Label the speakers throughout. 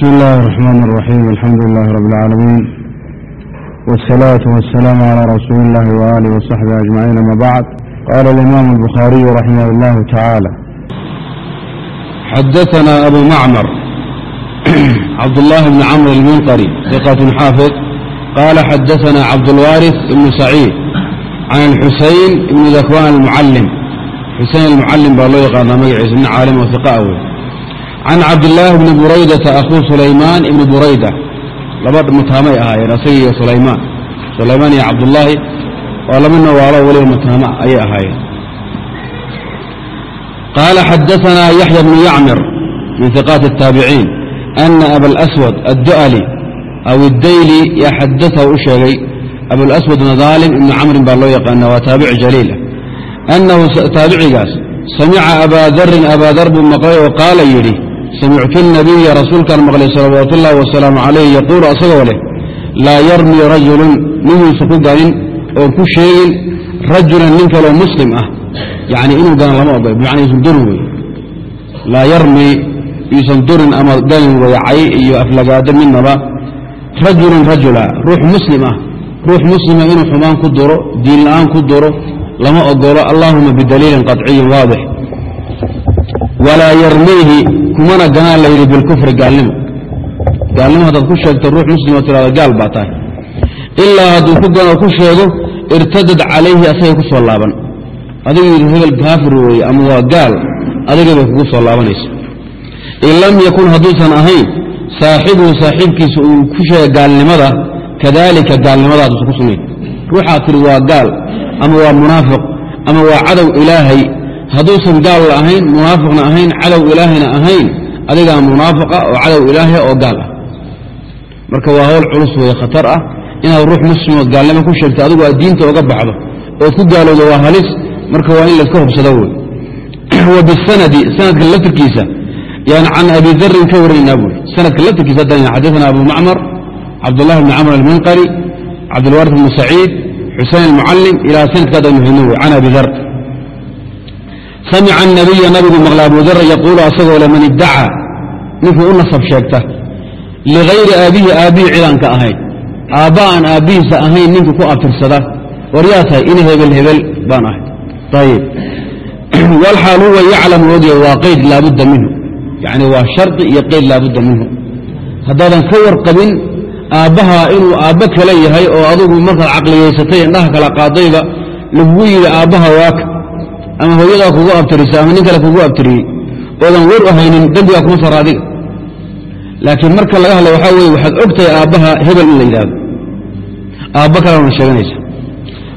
Speaker 1: بسم الله الرحمن الرحيم الحمد لله رب العالمين والصلاة والسلام على رسول الله وآله وصحبه أجمعين أما بعد قال الإمام البخاري رحمه الله تعالى
Speaker 2: حدثنا أبو معمر عبد الله بن عمرو المنقري ثقة حافظ قال حدثنا عبد الوارث بن سعيد عن الحسين بن ذكوان المعلم حسين المعلم بالله يقال مجلس عالم وثقة أول can cabdilaahi bni buraydata akhuu sulaymaan ibni burayda laba mutaamay ahaayeen asagi iyo sulaymaan sulaymaan iyo cabdullaahi oo laba nawaalo weliba mutaama ayay ahaayeen qaala xadaanaa yaxya bnu yacmir min iqaati الtaabiciin ana abalaswad addu'ali aw iddayli yaa xadaahu u sheegay abulaswadna daalim ibnu camrin baa loo yaqaana waa taabici jaliila annahu taabicigaas samica abaa darin abaa dar buu maqlay oo qaala yidhi samictu nabiya rasuulkaan maqlay salawaatu ullaahi wasalaamu calayh yaquulu asagoo leh laa yarmi rajulun ninuusan ku ganin oon ku sheegin rajulan nin kaloo muslim ah yacni inuu ganan lama ogol bimacnaa yuusan durin wey laa yarmi yuusan durin ama ganin weyacay iyo aflagaado midnaba rajulun rajula ruux muslim ah ruux muslima inuu xumaan ku duro diin la'aan ku duro lama ogolo allahuma bidaliilin qaطciyin waadix walaa yarmiihi kumana ganaa la yidhi bilkufri gaalnimo. Gaalnimo haddaad ku sheegto ruux muslimoo tirahdo gaal baa tahay. Ilaa hadduu ku ganoo ku sheego irtadad calayhi asagay ku soo laaban. Adigu yidhi hebel kaafir weeye ama waa gaal adiga bay kugu soo laabanaysa. In lam yakun hadduusan ahayn saaxibuhu saaxiibkiisa uu ku sheega gaalnimada kadalika gaalnimadaadausan ku sugnayn. Ruuxaad tiri waa gaal ama waa munaafiq ama waa cadow ilaahay hadduusan gaal ahayn munaafiqna ahayn cadow ilaahayna ahayn adigaa munaafiqa oo cadow ilaahay oo gaal ah. Marka waa hawl culus weeye khatar ah inaad ruux muslimood gaalnimo ku sheegto adigu aad diinta oga baxdo ood ku gaalowdo waa halis marka waa in layska hubsado wey wa bisanadi sanadka laftirkiisa yani can abi darin ka warinaynaa buuri sanadka laftirkiisa haddana xadaana abu macmar cabdullahi bni camr almunqari cabdilwaris bnu saciid xusein almucallim ilaa sanadkaada muhino wey can abi dar samica anabiya nabigu maqla abu dar yaquulu asagoo le man iddacaa ninkuu u nasab sheegta ligayri aabihi aabbihii cidaan ka ahayn aabba aan aabbihiisa ahayn ninkii ku abtirsada war yaa tahay in hebel hebel baan ahay ayib walxaal huwa yaclamu ogya waa qeyd laabudda minhu yacni waa shardi iyo qeyd laabudda minhu haddaadan ka warqabin aabbaha inuu aabbo kale yahay oo adugu markaad caqliyaysatay indhaha kala qaadayba lagugu yidhi aabbaha waaka ama hooyadaa kugu abtirisa ama nin kale kugu abtiriyey oodan war u haynin dembigaa kuma sara adiga laakiin marka laga hadla waxaa weye waxaad ogtahay aabbaha hebel in la yidhahdo aabbo kalena sheeganaysa.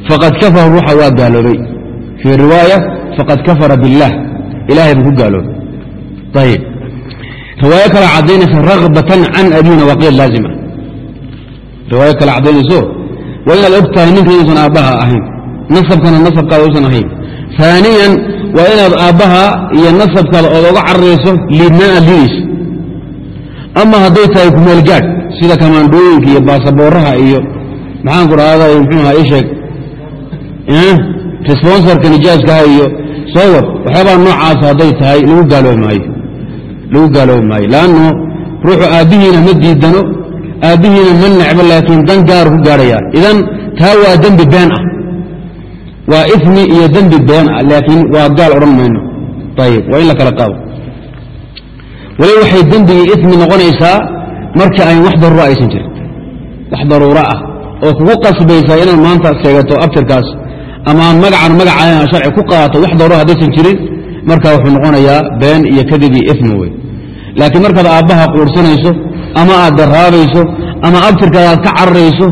Speaker 2: Faqad kafara ruuxa waa gaaloobay. Fii riwaaya faqad kafara biاllah ilahay buu ku gaaloobay ayib riwaayo kale caddaynaysa ragbatan can abina waa qeyr laazima. Riwaayo kale caddaynayso waa inaad og ninka inuusan aabbaha ahayn. Nasabkana nasabkaada usan ahayn aaniyan waa inaad aabbaha iyo nasabkaada ood oga cararayso liidnaan aad liidayso ama hadday tahay kumeelgaadh sida kamaandhooyinka iyo baasaboorraha iyo maxaan ku dhahday mxuuha ii sheeg. Responsorka nijaaskaha iyo soo wad waxyaabaa noocaas hadday tahay lagu gaaloobi maayo. Lagu gaaloobi maayo. Laanno ruuxu aabbihiina ma diidano aabbihiina ma necbo laakiin dan gaaru ku gaadhaya idan taa waa dembi been ah waa ifmi iyo dembi been laakiin waa gaal odhan mayno. Ayib waa in la kala qaado. Wali waxay dembigii ifmi noqonaysaa marka ayn wax daruura aysan jirin. Wax daruuro ah oo kugu qasbaysaa inaad maanta sheegato abtirkaas ama aan magacan magacaana sharci ku qaato wax daruura haddaysan jirin marka wuxuu noqonayaa been iyo kadib iyo ifmi wey laakiin markaad aabbaha quursanayso ama aad daraabayso ama abtirkaada aad ka cararayso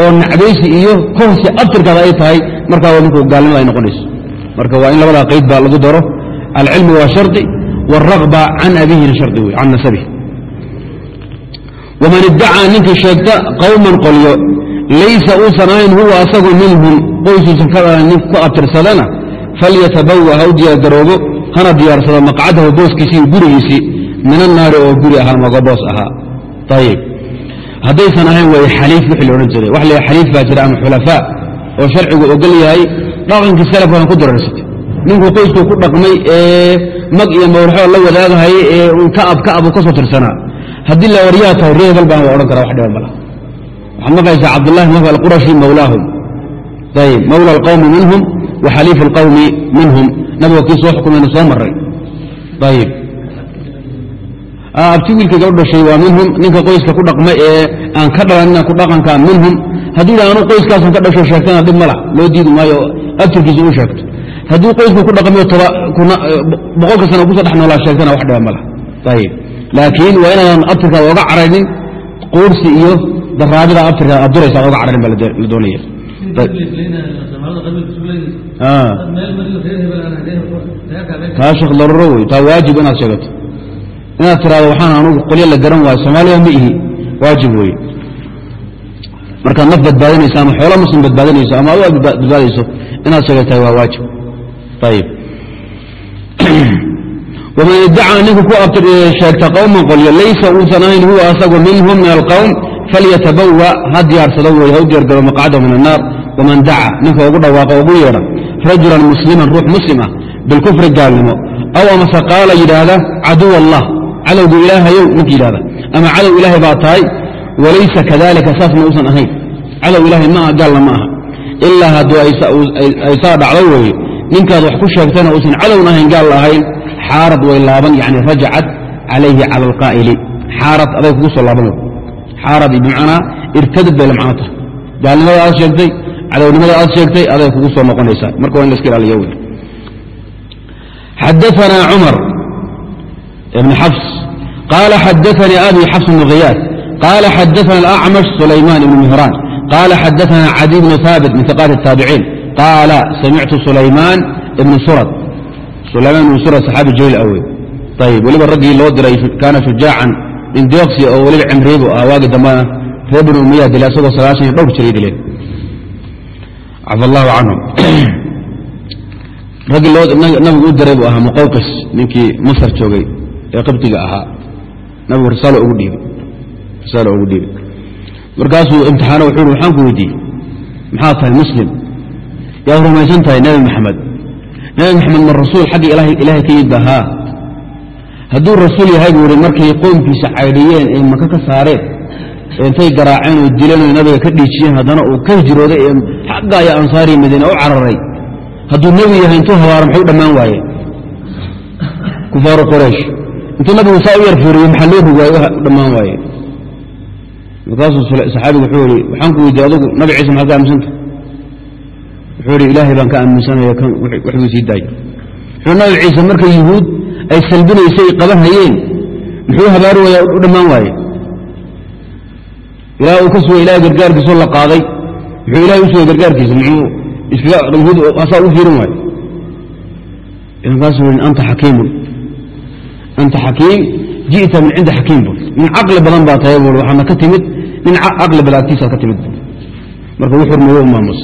Speaker 2: oo nacbaysi iyo kohsi abtirkaada ay tahay markaa ninku gaalnimada ay noqonayso. Marka waa in labadaa qayd baa lagu daro. Alcilmi waa shardi wاlragba can abihina shardi wey can nasabihi. Waman iddacaa ninkii sheegta qowman qolyo laysa uusan ahayn huwa asagu minhum qoysuusan ka nin ku abtirsadana falyatabawa ha u diyaargaroobo hana diyaarsado maqcadahu booskiisii gurigiisii min annaari oo guri ahaa maga boos ahaa. Ayib haddaysan ahayn way xaliif wixii la odhan jiray. Wax la xaliif baa jira ama xulafaa oo sharcigu ogol yahay dhaqankii salafkan ku dararsatay ninkuu qoyskuu ku dhaqmay ee mag iyo mawraxoo la wadaagahaya ee un ka ab ka soo tirsanaa. Haddii la waryaa tahay ree hebel baan waa odhan kara wax dhiba mala waxaad maqlaysaa cabdullahi maka alqurashi mawlaahum. Ayib mawla alqawmi minhum wa xaliifu alqawmi minhum. Nabiga kii soo xukumayna soo maray. Ayib abti wiilkayga u dhashay waa minhum ninka qoyska ku dhaqma ee aan ka dhalanina ku dhaqanka minhum. Hadduu yidha anu qoyskaasan ka dhasho sheegtana dhib mala loo diidi maayo abtirkiisa u sheegto. Hadduu qoysku ku dhaqmayo boqolka sana ku soo dhex noolaa sheegtana wax dhiba mala ayib laakiin waa inaadan abtirkaada oga caraynin quursi iyo daraabida abtirkaada aad duraysa oga cararin baa la doonaya. Taa sheekh daruuro wey taa waajib inaad sheegato inaad tiraado waxaan anugu qolyo la garan waayo soomaaliya ma ihi waajib weeye. Markaad naf badbaadinayso ama xoolo muslim badbaadinayso ama adu badbaadayso inaad sheegatahay waa waajib. Ayib waman idacaa ninku ku sheegta qowman qolyo laysa uusan ahayn huwa asagu minhum min alqowm falyatabawa ha diyaarsado wey ha u diyaargaro maqcadahu min annaar. Waman daca ninka ugu dhawaaqa ugu yeedha rajulan musliman ruux muslim ah bilkufri gaalnimo aw amase qaala yidhaahda caduw allah cadowgu ilaahayow ninka yidhahda ama cadow ilaahay baa tahay walaysa kadalika saasna uusan ahayn. Cadow ilaahay ma aha gaalna ma aha. Ilaa hadduu ay saa dhacdo weeye ninkaad wax ku sheegtana uusan cadowna ahayn gaal la ahayn xaarad way laaban yani rajacat calayhi cala alqaa'ili xaarad aday kugu soo laaban xaarad bimacnaa irtadad bay la macno tahay. Gaalnimada aad sheegtay cadownimada aad sheegtay aday kugu soo noqonaysaa. Marka waa in la iska ilaaliyo wey xadaثna cumar ibn xafs qaala xadaثanii abi xafs bn khiyaad qaala xadaثna alأcmash sulayman ibn mihraan qaala xadaثna cadi bn haabit min iqaati الtaabiciin qaala samictu sulaymaan ibn surad sulaymaan ibn surad saxaabi jaliil awey ayib weliba raggii loo diray kaana shujaacan nin deeqsi oo weliba cimriibu ah waagi dambana reer binu umiya dila isagoo sagaashan iyo dhowr jiray dileen cafa allahu canhum raggii nabigu u diray buu ahaa muqawqis ninkii masar joogay ee qibdiga ahaa. Nabigu risaalo ugu dhiibay. Markaasuu imtixaano wuxuu uhi waxaan ku weydiiyey. Maxaa tahay muslim? Yaad rumaysan tahay nebi maxamed? Nebi maxamed ma rasuul xagga ilaahay ka yimid ba haa hadduu rasuul yahay buu ihi markay qoomkiisa caydhiyeen ee maka ka saareen ee intay garaaceen oo dileen oo nabiga ka dhiijiyeen haddana uu ka hijrooday ee xagga ayaa ansaariya madiina u cararay. Hadduu nebi yahay intuu habaaro muxuu dhammaan waaye kufaaru quraysh intuu nabigu saa u yar fiiriye maxaa loo rugaaye u dhammaan waaye. Markaasuu saxaabigu wuxuu ihi waxaan ku weydiye adugu nabi ciise maxaad ka aaminsanta wuxuu ihi ilaahay baan ka aaminsanaya waxbuu sii daayay. Wuxuu nabi ciise marka yuhuud ay salbinaysay qaban hayeen muxuu habaari waaya u dhammaan waaye? Ilaah uu ka sugay ilahay gargaarkiisoo la qaaday. Muxuu ilahay u sugay gargaarkiisa muxuu iskaga u fiirin waayo markaasuu i anta xakiimun anta xakiim ji'ta min cindi xakiim bul nin caqli badan baa tahay bul waxaadna ka timid nin caqli badan agtiisaad ka timid marka wuu xurmeeyo u maamus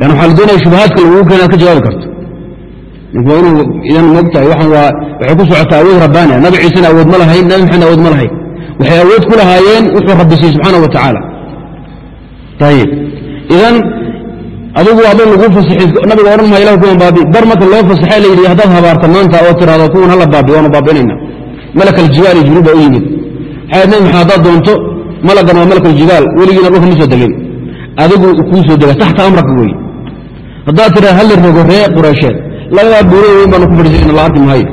Speaker 2: lan waxaa la doonaya shubahaadka lagugu keena ka jawaabi karto waa inuu idan mogtahay waxan waa waxay ku socotaa awood rabbaania nabi ciisena awood ma lahayn nabi maxamed awood ma lahayn waxay awood ku lahaayeen wuxuu rabbi siiyey subxaana wa tacaala ayib idan adigu hadduu lagu fasixi nabiga odhan maa ilah kuwan baabi bar marka loo fasaxay la yidhi haddaad habaarta maanta oo tiraahdo kuwan hala baabi waanu baabinayna malak aljibaal iyo jibriil u yimid waxay nabi maxamed haddaad doonto malagan waa malak aljibaal weligiina dhulka ma soo degin adigu kuu soo dega taxta amraka wey haddaad tiraa halli rogo ree qureysheed labadaa buuro weyn baanu ku fadhiisayna la arki maayo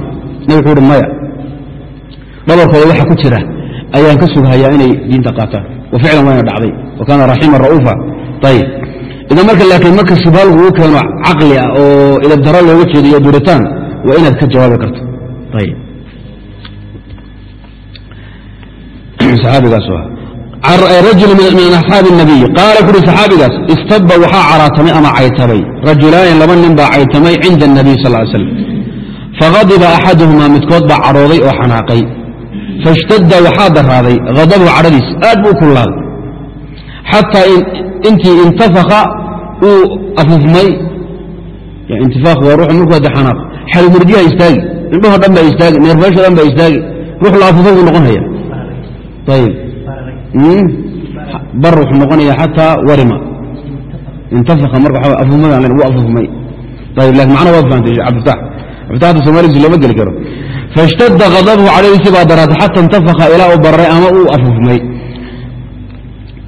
Speaker 2: nabi wuxuu uhi maya dhabarkooda waxa ku jira ayaan ka sughayaa inay diinta qaataan wa ficlan wayna dhacday wa kaana raxiiman ra'uufa ayib idan marka laakiin marka shubha lagugu keeno caqli ah oo idabdaro looga jeedo duritaan waa inaad ka jawaabi karto ayib saxaabigaas rajul min axaabi nabiy qaala kuhi saxaabigaas istaba waxaa caraatamay ama caytabay rajulaani laba nin baa caytamay cinda nabiy sal slam faadiba axaduhumaa midkood baa cadhooday oo xanaaqay fashtadda waxaa daraaday hadabu cadhadiis aad buu kullaaday xataa intii intafaka uu afufmay intifaaq waa ruux markuu hadde xanaaq xalmurdiha istaagi indhaho dhan baa istaagi neerfaasho dhan baa istaagi ruux la afufay buu noqon bar wuxuu noqonaya xataa warima intafaka marka waa afhumada len uu afhumay ayb laakiin macna waad fahamtay cabdifatax cabdifatax hadda soomaligiisu looma geli karo faishtadda qadabuhu calayhiisi baa daraatay xata intafaka ilaa uu barray ama uu afhumay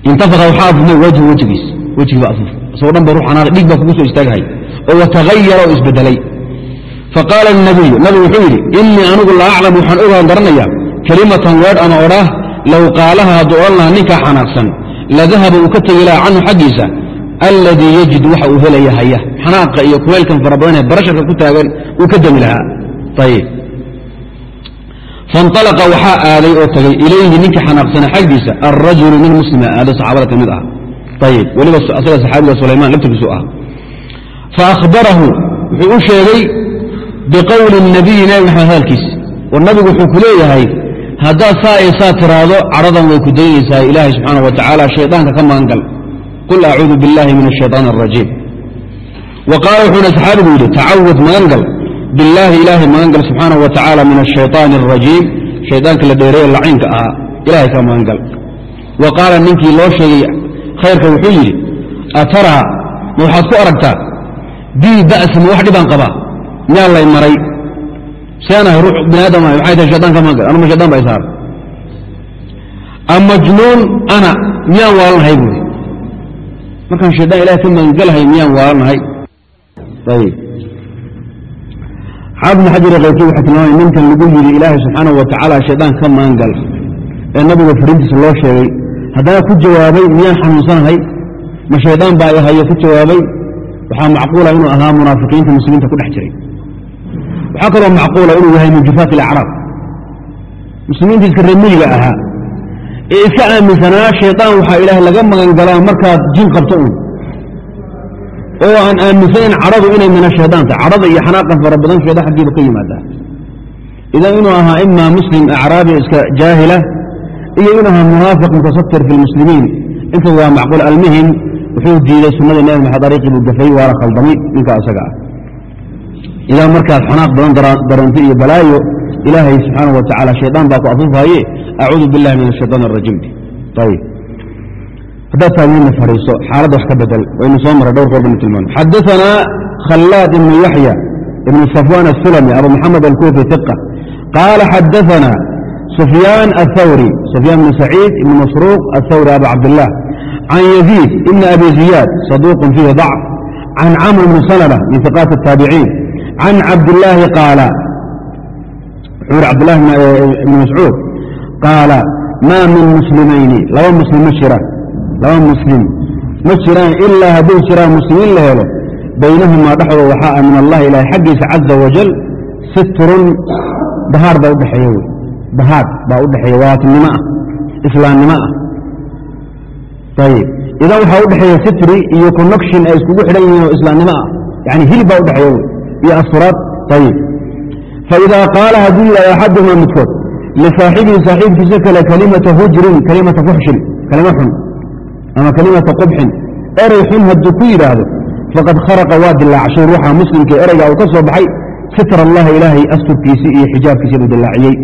Speaker 2: intafaka waxaa afhumay wajhu wejigiis wejigii baa afhumay isagoo dhan ba ruux xanaaqay dhiig baa kugu soo istaagahay oo watahayara oo isbedelay faqaala nabiyu nabigu wuxuu yidhi inii anigu la aclam waxaan ogaan garanayaa kelimatan weedh ama odhaah low qaalaha hadduu odhan lahaa ninkaa xanaaqsan la dahaba uu ka tegi lahaa canhu xaggiisa alladii yajid waxa uu helaya haya xanaaqa iyo kuleylkan fara badanee barasharka ku taagan uu ka dami lahaa ayib fanalaqa waxaa aaday oo tagay ilayhi ninka xanaaqsana xaggiisa alrajulu nin muslima aaday saxaabada ka mid ah ayib weliba asaga saxaabiga sulayman laftirkiisu ah faahbarahu wuxuu u sheegay biqowli nabiyi nabi maxamed hadalkiis war nabigu wuxuu ku leeyahay haddaad saa iyo saa tiraahdo cadhadan way ku daynaysaa ilaahay subxaanaه wa tacaala shaydaanka ka magan gal qul acuudu biاllahi min الshayطaan الrajiim wa qaala wuxuuna saxaabigu yidhi tacawad magan gal billaahi ilaahay magan gal subxaanaه wa tacaala min الshayطaani الrajiim shaydaanka la dheereeye laciinka ahaa ilahay ka magan gal wa qaala ninkii loo sheegay khayrka wuxuu yidhi ataraa ma waxaad ku aragtaa bii ba'si ma wax dhibaan qabaa miyaa lay maray amajnuun ana miyaan waalanhay buuri markaan shaydaan ilahay ka magangalahay miyaan waalanhay ayib xaafid xajar kayrkii waxay tilmaamay ninkan lagu yidhi ilaahay subxaanahu wa tacaala shaydaan ka magangal ee nabiga fariintiisa loo sheegay haddana ku jawaabay miyaan xanuunsanahay? Ma shaydaan baa ihayo ku jawaabay? Waxaa macquula inuu ahaa munaafiqiinta muslimiinta ku dhex jiray waxaa kaloo macquula inuu yahay min jufaat ilacraab muslimiinta iska reemiyiga ahaa ee iska aaminsanaa shaydaan waxaa ilaahay laga magangalaa markaad jin qabto un oo aan aaminsanayn cadhadu inay min ashaytaan tahay. Cadhada iyo xanaaqan fara badan shaydaan xaggiiba ka yimaadaa idan inuu ahaa imaa muslim acraabi iska jaahila iyo inuu ahaa munaafiq mutasatir fi lmuslimiin inta waa macquul almuhim wuxuu diiday sunnadii nabi maxamed buu gafay waana khaldamay ninkaa isaga ah idaa markaad xanaaq badan dareento iyo balaayo ilaahay subxaanahu wa tacaala shaydaan baa ku afuufaaye acuudu billahi min ashaytaan arajiim haddaad taagniinna fadhiiso xaaladda wax ka bedel waynu soo maray dhowr goor tilmaano xadaanaa khallaad ibnu yaxya ibnu safwan asulami abu maxamed alkufi iqa qaala xadaanaa sufyaan athawri sufyaan bnu saciid ibnu masruuq athawri abu cabdillaah can yaziid ibni abi ziyaad saduuqun fiihi dacf can camr bni salma min iqaati الtaabiciin can cabdillaahi qaala wuxuu yhi cabdillahi ibni mascuud qaala maa min muslimayni laba muslim ma jiraan laba muslim ma jiraan ilaa hadduu jiraan muslimiin la helo baynahumaa dhexdooda waxaa a min allahi ilahay xaggiisa caza wajal sitrun dahaar baa udhexeeya wey dahaar baa udhexeeya walaatinimo ah islaamnimo ah ayib idan waxaa udhexeeya sitri iyo connection ay iskugu xidhan yihiin oo islaamnimo ah yani hilib baa udhexeeya wey iyo asturaad ayib faidaa qaala hadduu yidhahdo axadumaa midkood lisaaxibihi saaxiibkiisa kale kalimata hujrin kalimata fuxshin kalima xun ama kalimata qubxin erey xun hadduu ku yidhaahdo faqad kharaqa waa dilaacshay ruuxa muslimka ereygaa uu ka soo baxay sitra allahi ilaahay asturkiisii iyo xijaabkiisa buu dilaaciyey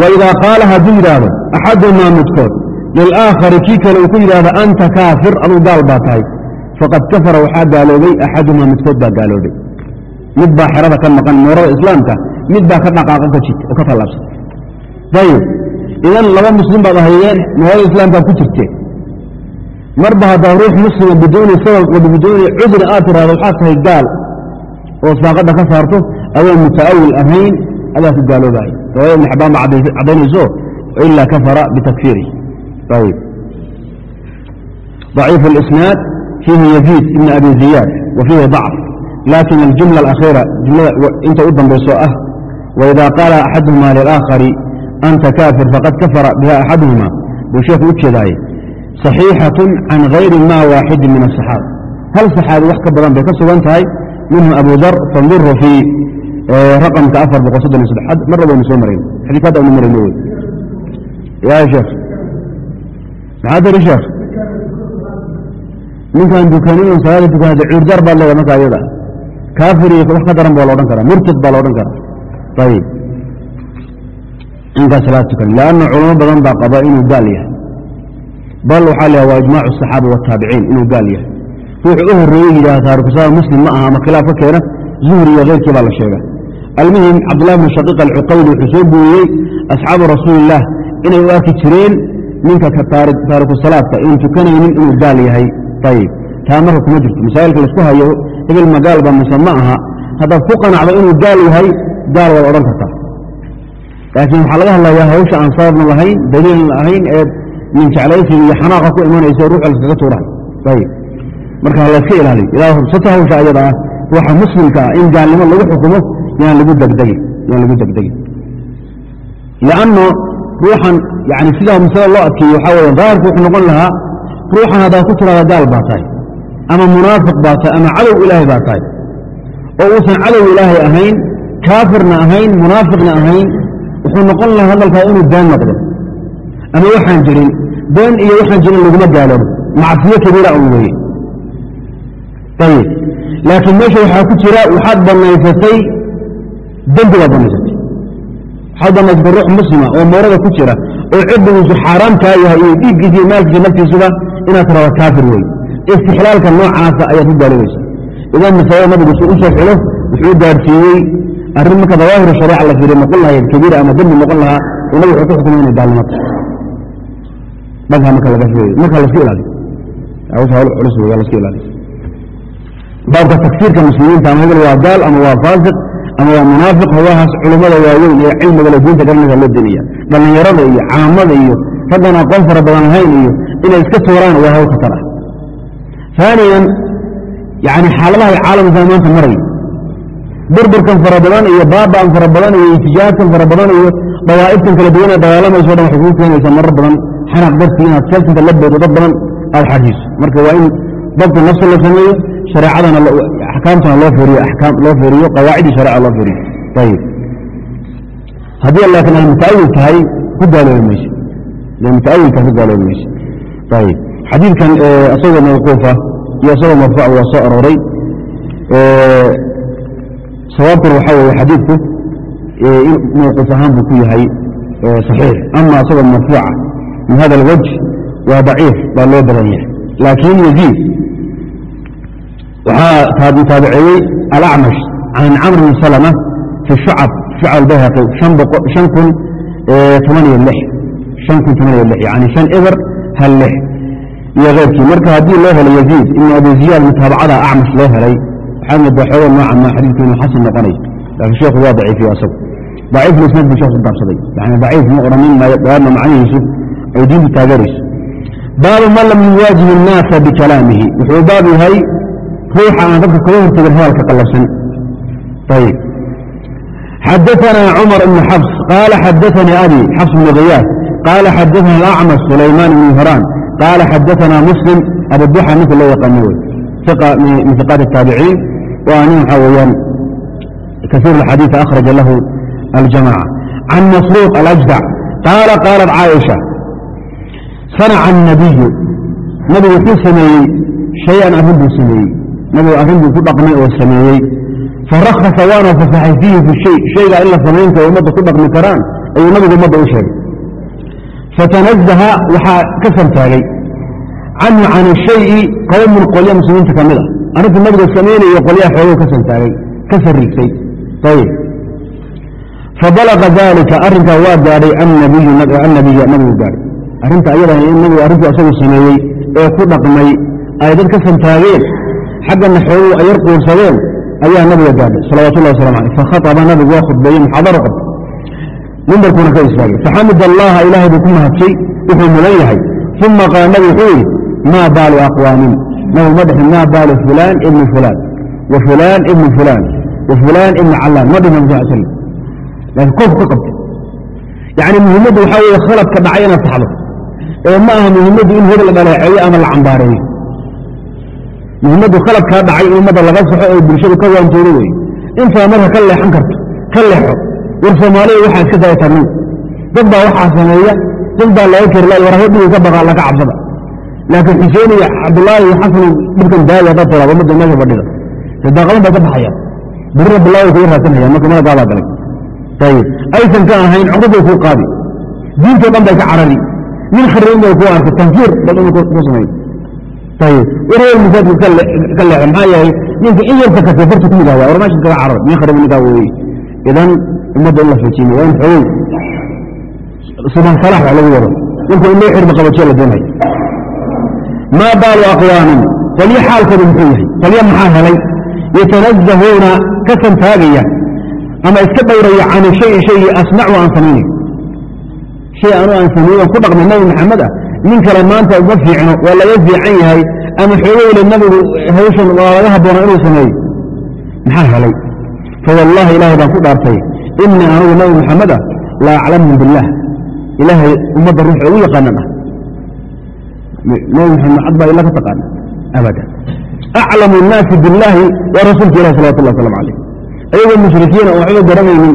Speaker 2: waidaa qaala hadduu yidhaahdo axadumaa midkood lilaakhari kii kale uu ku yidhaahdo anta kaafir aduu gaal baa tahay faqad kafara waxaa gaaloobay axadumaa midkood baa gaaloobay mid baa xerada ka maqan moorada islaamka mid baa ka dhaqaaqo ka jit oo ka tallaabsan ayib idan laba muslim baad ahaydeen moorada islaamkaa ku jirteen marba haddaa ruux muslima biduuni sabab wa biduuni cudri aad tiraahdo waxaad tahay gaal oo saaqadda ka saarto adoo muta'awil ahayn adaa ku gaaloobaya riwaaya ibn xabaan baa caddaynayso ilaa kafara bitakfiiri ayib ضaciif اlisnaad fiihi yaziid ibn abi ziyaad wa fiihi ضacf lakin aljumla alakhiira jumlada inta u dambayso ah waida qaala axaduhuma lilaakhari anta kaafir faqad kafara biha axaduhuma buu sheekhu u jeedaaye صaxiixaة can gayri ma waaxidi min aلصaxaaba hal saxaabi wax ka badan bay ka sugan tahay minhu abu dar fanduru fii raqamka afar boqol soddon iyo saddex marna waynu soo marayn xadiika hadda aynu marayno wey ya sheekh maxaa tiri sheekh ninkan dukaanidan salaada tukanada cuurdaar baad leedahay marka ayada kaafir iyo wax ka daran baa la odhan karaa. Murtad baa la odhan karaa. Ayib ninkaa salaad tukan leanna culamo badan baa qaba inuu gaal yahay. Bal waxaa leeyahay waa ijmaacu asaxaaba wataabiciin inuu gaal yahay. Ruuxu u horreeye yidhaha taarikusada muslim ma aha ama khilaaf ka keena zuhri iyo keyrkii baa la sheega almuhim cabdullahi bnu shaqiiq alcuqayli wuxuu soo guuriyey asxaabu rasuulillaah inay u arki jireen ninka taariku salaadka ian tukanaynin inuu gaal yahay ayib taa marka kuma jirto masaa'ilka la isku hayo hebel ma gaal ba mise ma aha haddaad ku qanacdo inuu gaal yahay gaal waad odhan kartaa laakiin waxaa laga hadlayaa hawsha aan sababna lahayn daliilna lahayn ee min jeclaysiga iyo xanaaqa ku imanaysa ruuxa laskaga tuurahay ayib marka layska ilaaliyo ilaa hubsata hawsha ayada ah ruuxa muslimka ah in gaalnimo lagu xukumo yaan lagu degdegin yaan lagu degdegin lianno ruuxan yani sidaa masale loo adkeeye waxaa weeye daahirku wuxuu noqon lahaa ruuxan haddaad ku tiraada gaal baa tahay ama munaafiq baa tahay ama cadow ilaahay baa tahay. Oo uusan cadow ilaahay ahayn kaafirna ahayn munaafiqna ahayn wuxuu noqon lahaa hadalkaa inuu been noqdo. Ama waxaan jirin been iyo waxaan jirin laguma gaaloobo macsiyo kabiira un weeye. Ayib laakiin meesha waxaa ku jira waxaad banaysatay dembi baad banaysatay waxaad banaysatay ruux muslima oo moorada ku jira oo cirdigiisu xaaraam kaa yahay iyo dhiiggiisa iyo maalkiisa naftiisuba inaad tirada kaafir wey istixlaalka noocaasa ayaad ku gaaloobaysa idan masalada nabigu su u soo xilo wuxuu gaadhsiiyey arrin marka dawaahiru shariica la fiiriyo noqon lahayd kabiira ama dembi noqon lahaa oo nabigu wuxuu ku xukumay inay gaalnimo tahay. Dhankaa marka laga fiiriyo marka laska ilaaliyo. Hawsha hawl culus wey laska ilaaliyo. Baabka takfiirka muslimiinta ama hebel waa gaal ama waa faasiq ama waa munaafiq hawahaas culummada waaweyn ee cilmigale diinta garanaysa loo deniya dhallinyarada iyo caamada iyo raggan aqoon fara badan lahayn iyo inay iska tuuraan waa hawl khatar ah aaniyan yani xaaladaha caalamka maanta maraya burburkan fara badan iyo baaba'an fara badan iyo itijaahadkan fara badan iyo dawaa'ibtan kala duwan ee dagaalamayso dhan waxay kugu keenaysaa marar badan xanaaq dartii inaad selsinka la boodo dad badan aad xajiiso marka waa in dabtu nafsi la sameeyo shareecadana axkaamtana loo fiiriyo akaam loo fiiriyo qawaacidii shareeca loo fiiriyo. Ayib haddii laakiin ay mutaawil tahay ku gaaloobi mayso haday mutaawilka ku gaaloobi mayso ayib xadiidkan isagoo mawquufa iyo isagoo marfuuca waa soo arooray sawaabtan waxaa weeye xadiidku mawquuf ahaan buu ku yahay صaxiix ama isagoo marfuuca min hada alwajh waa daciif baa loo badan yahay. Laakin yaziid waxaa mutaabiceeyey alacmash can camr bn salma fi shucab shucab albayhaqi an kun tomaniyo lix an kun toban iyo li yani an eber hal lix iyo keyrkii marka haddii loo helo yaziid ibn abi ziyaad mutaabacada acmas loo helay waxaa moodaa xooga noocan xadiidku inuu xasan noqonay laakiin sheekhu waa daciifiye asagu. Daciiful isnaad buu sheekhu ku yani daciif ma odhanin maayo macnihiisu ay diintu taageerayso. Baabu man lam yuwaajib الnaasa bikalaamihi. Wuxuu baab yahay ruuxa aan dadka kaga hortegin hadalka qallabsan ayb xadaثana cumar ibn xabs qaala xadaثani abi xabs ibn ghiyaas qaala xadaثna alacmash sulaymaan ibn hiraan qaala xadaثna muslim abuduxa ninka loo yaqaano wey min iqaat الtaabiciin waa nin waxaa weeyaan kasiir اxadiiث akhraja lahu aljamaca can masruuq alajdac qaala qaalat caaisha sanaca الnabiyu nabigu wuxuu sameeyey shay-an arrin buu sameeyey nabigu arrin buu ku dhaqmay oo sameeyey farakasa waana fasaxay fiihi fi shay shaygaa in la samayn karo ummadda ku dhaqmi karaan ayuu nabigu ummadda u sheegay fatanazaha waxaa ka santaagay canhu can shayi qowmun qolya muslimiinta ka mid ah. Arrintuu nabiga samaynayo qolyaha xoogou ka santaagay ka sarigsay ayb fabalaga dalika arrinkaa waa gaadhay annabiya nabigu gaadhay. Arrinta ayada in nabigu arrintuu asagu sameeyey ee ku dhaqmay ay dad ka santaageen xaggana xooguu ay yar quursadeen ayaa nabiga gaadhay salawatullahi waslamu aleyh fakhaطba nabigu waa khudbeeyey muxaadaro qabta mimbarkuuna ka istaagay faxamid allaha ilaahay buu ku mahadshay wuxuu mudan yahay. Uma qaala nabi wuxuu yidhi maa baalu aqwaamin nabigu ma dhexin maa baalu fulaan ibni fulaan wa fulaan ibni fulaan wa fulaan ibni callaan ma dhihin nabi sal laakiin koofku ka qabtay yacni muhimmaddu waxaa weeye khaladka dhacay inaad saxdo ee ma aha muhimmaddu in hor la dhaleeceeyo ama la cambaareeyo. Muhimmaddu khaladkaa dhacay in ummadda laga saxo ee bulshadu ka waantoodo wey intaa marka ka leexan karto ka leexo war soomaaliya waxaa iska daya tarnin dad baa waxaa sameeya dad baa laga keri la war hodhigii ka baqaa laga cabsada. Laakiin xuseen iyo cabdullaahi iyo xasan dhibkan daaya haddaad tiraado ummadda meesha fadhida daaqadan bay ka baxayaan birina bilaawi kuga raadsanayaan marka malagaabaa galay. Ayib aysan ka ahayn cuquday kuu qaadi. Diintoo dhan bay ka carari. Nin khariin bay ku arkay tanfiir bal inuu ku sameeyo. Ayib warwar masaajidka ka leexo maxaa yahay ninka in yarta kasee farta ku yidhahda war meesha kaga carar nin khariin ninkaa weeye idan ummadda in la fajimo waa in xogow subanfalax wax lagu wado. Ninku in loo xirba qabajiya la doonaya maa baalu aqwaamin qolyo xaalkoodu muxuu yahay. Qolyo maxaa helay? Yatanazahuuna ka santaagaya ama iska dhowraya cani shayin shaygii asnacu aan samaynayo shay anu aan sameeyo aan ku dhaqmay nabi maxamed ah. Nin kale maanta uma fiicno waa laga fiican yahay ama xoogowle nabigu hawshan waa laga habboona inuu sameeyo maxaa helay? Fawallahi ilaahay baan ku dhaartay inii anugu nabi maxamed ah la aclamhum billaah ilaahay ummadda ruuxa ugu yaqaanan ah nabi maxamed cad baa ila ka taqaana abada aclamu الnaasi biاllaahi waa rasuulka ilah salawat llah waslamu alayh ayagoo mushrikiina oo waxba garanaynin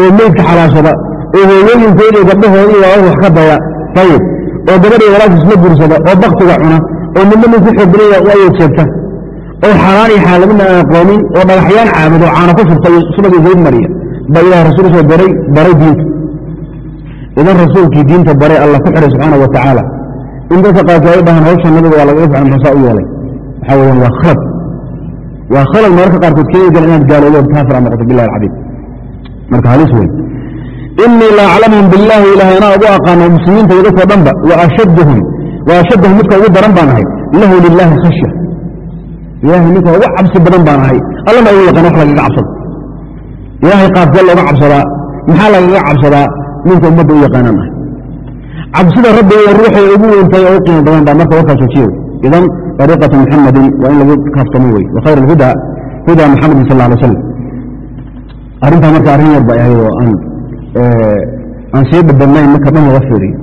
Speaker 2: oo meydka xalaashada oo hooyooyinkooda iyo gabdhahoodii waa wax ka daya ayib oo gabadhii walaashiis la gursada oo baktiga cuna oo midna mid ku xoogbanaya u ayood sheegta oo xaaraan iyo xaaladina aan aqoonin oo dhagaxyaan caabudo caana ku shubta subagii zayd mariya ba ilaah rasuul soo daray baray diinta. Idan rasuulkii diinta baray alla ku xiray subxaana wa tacaala. In dadka qaarkii ay dhahaan hawsha nabiga waa lagaga fiican muxuusaa u yeelay. Waxaa weyaan waa khalad. Waa khalad mararka qaarkood keeni kara inaad gaaloodo kaafir aad noqoto billahi alcadiim marka halis weyn. Inii la aclamhum billahi ilahay anaa ugu aqaano muslimiinta iyo dadkoo dhanba wa ashadduhum wa ashadduhum midka ugu daran baan ahay. Lahu lilaahi khashya ilahay ninka ugu cabsi badan baan ahay. Allama ugu yaqaan wax lagaga cabsado ilaahay qaabkee looga cabsadaa maxaa lagaga cabsadaa? Ninka ummadda u yaqaanaan ahay cabsida rabbiga ruuxay ugu weyntahay oo u qiimo badan baa marka warkaa joojiye idan ariiqatu muxamadin waa in lagu kaaftamo wey wa khayr alhuda huda muxamedin sal alay slam arrintaa marka arrin yar bay ahayd oo aan aan sii badbadnayn marka dhan laga fiiriyo.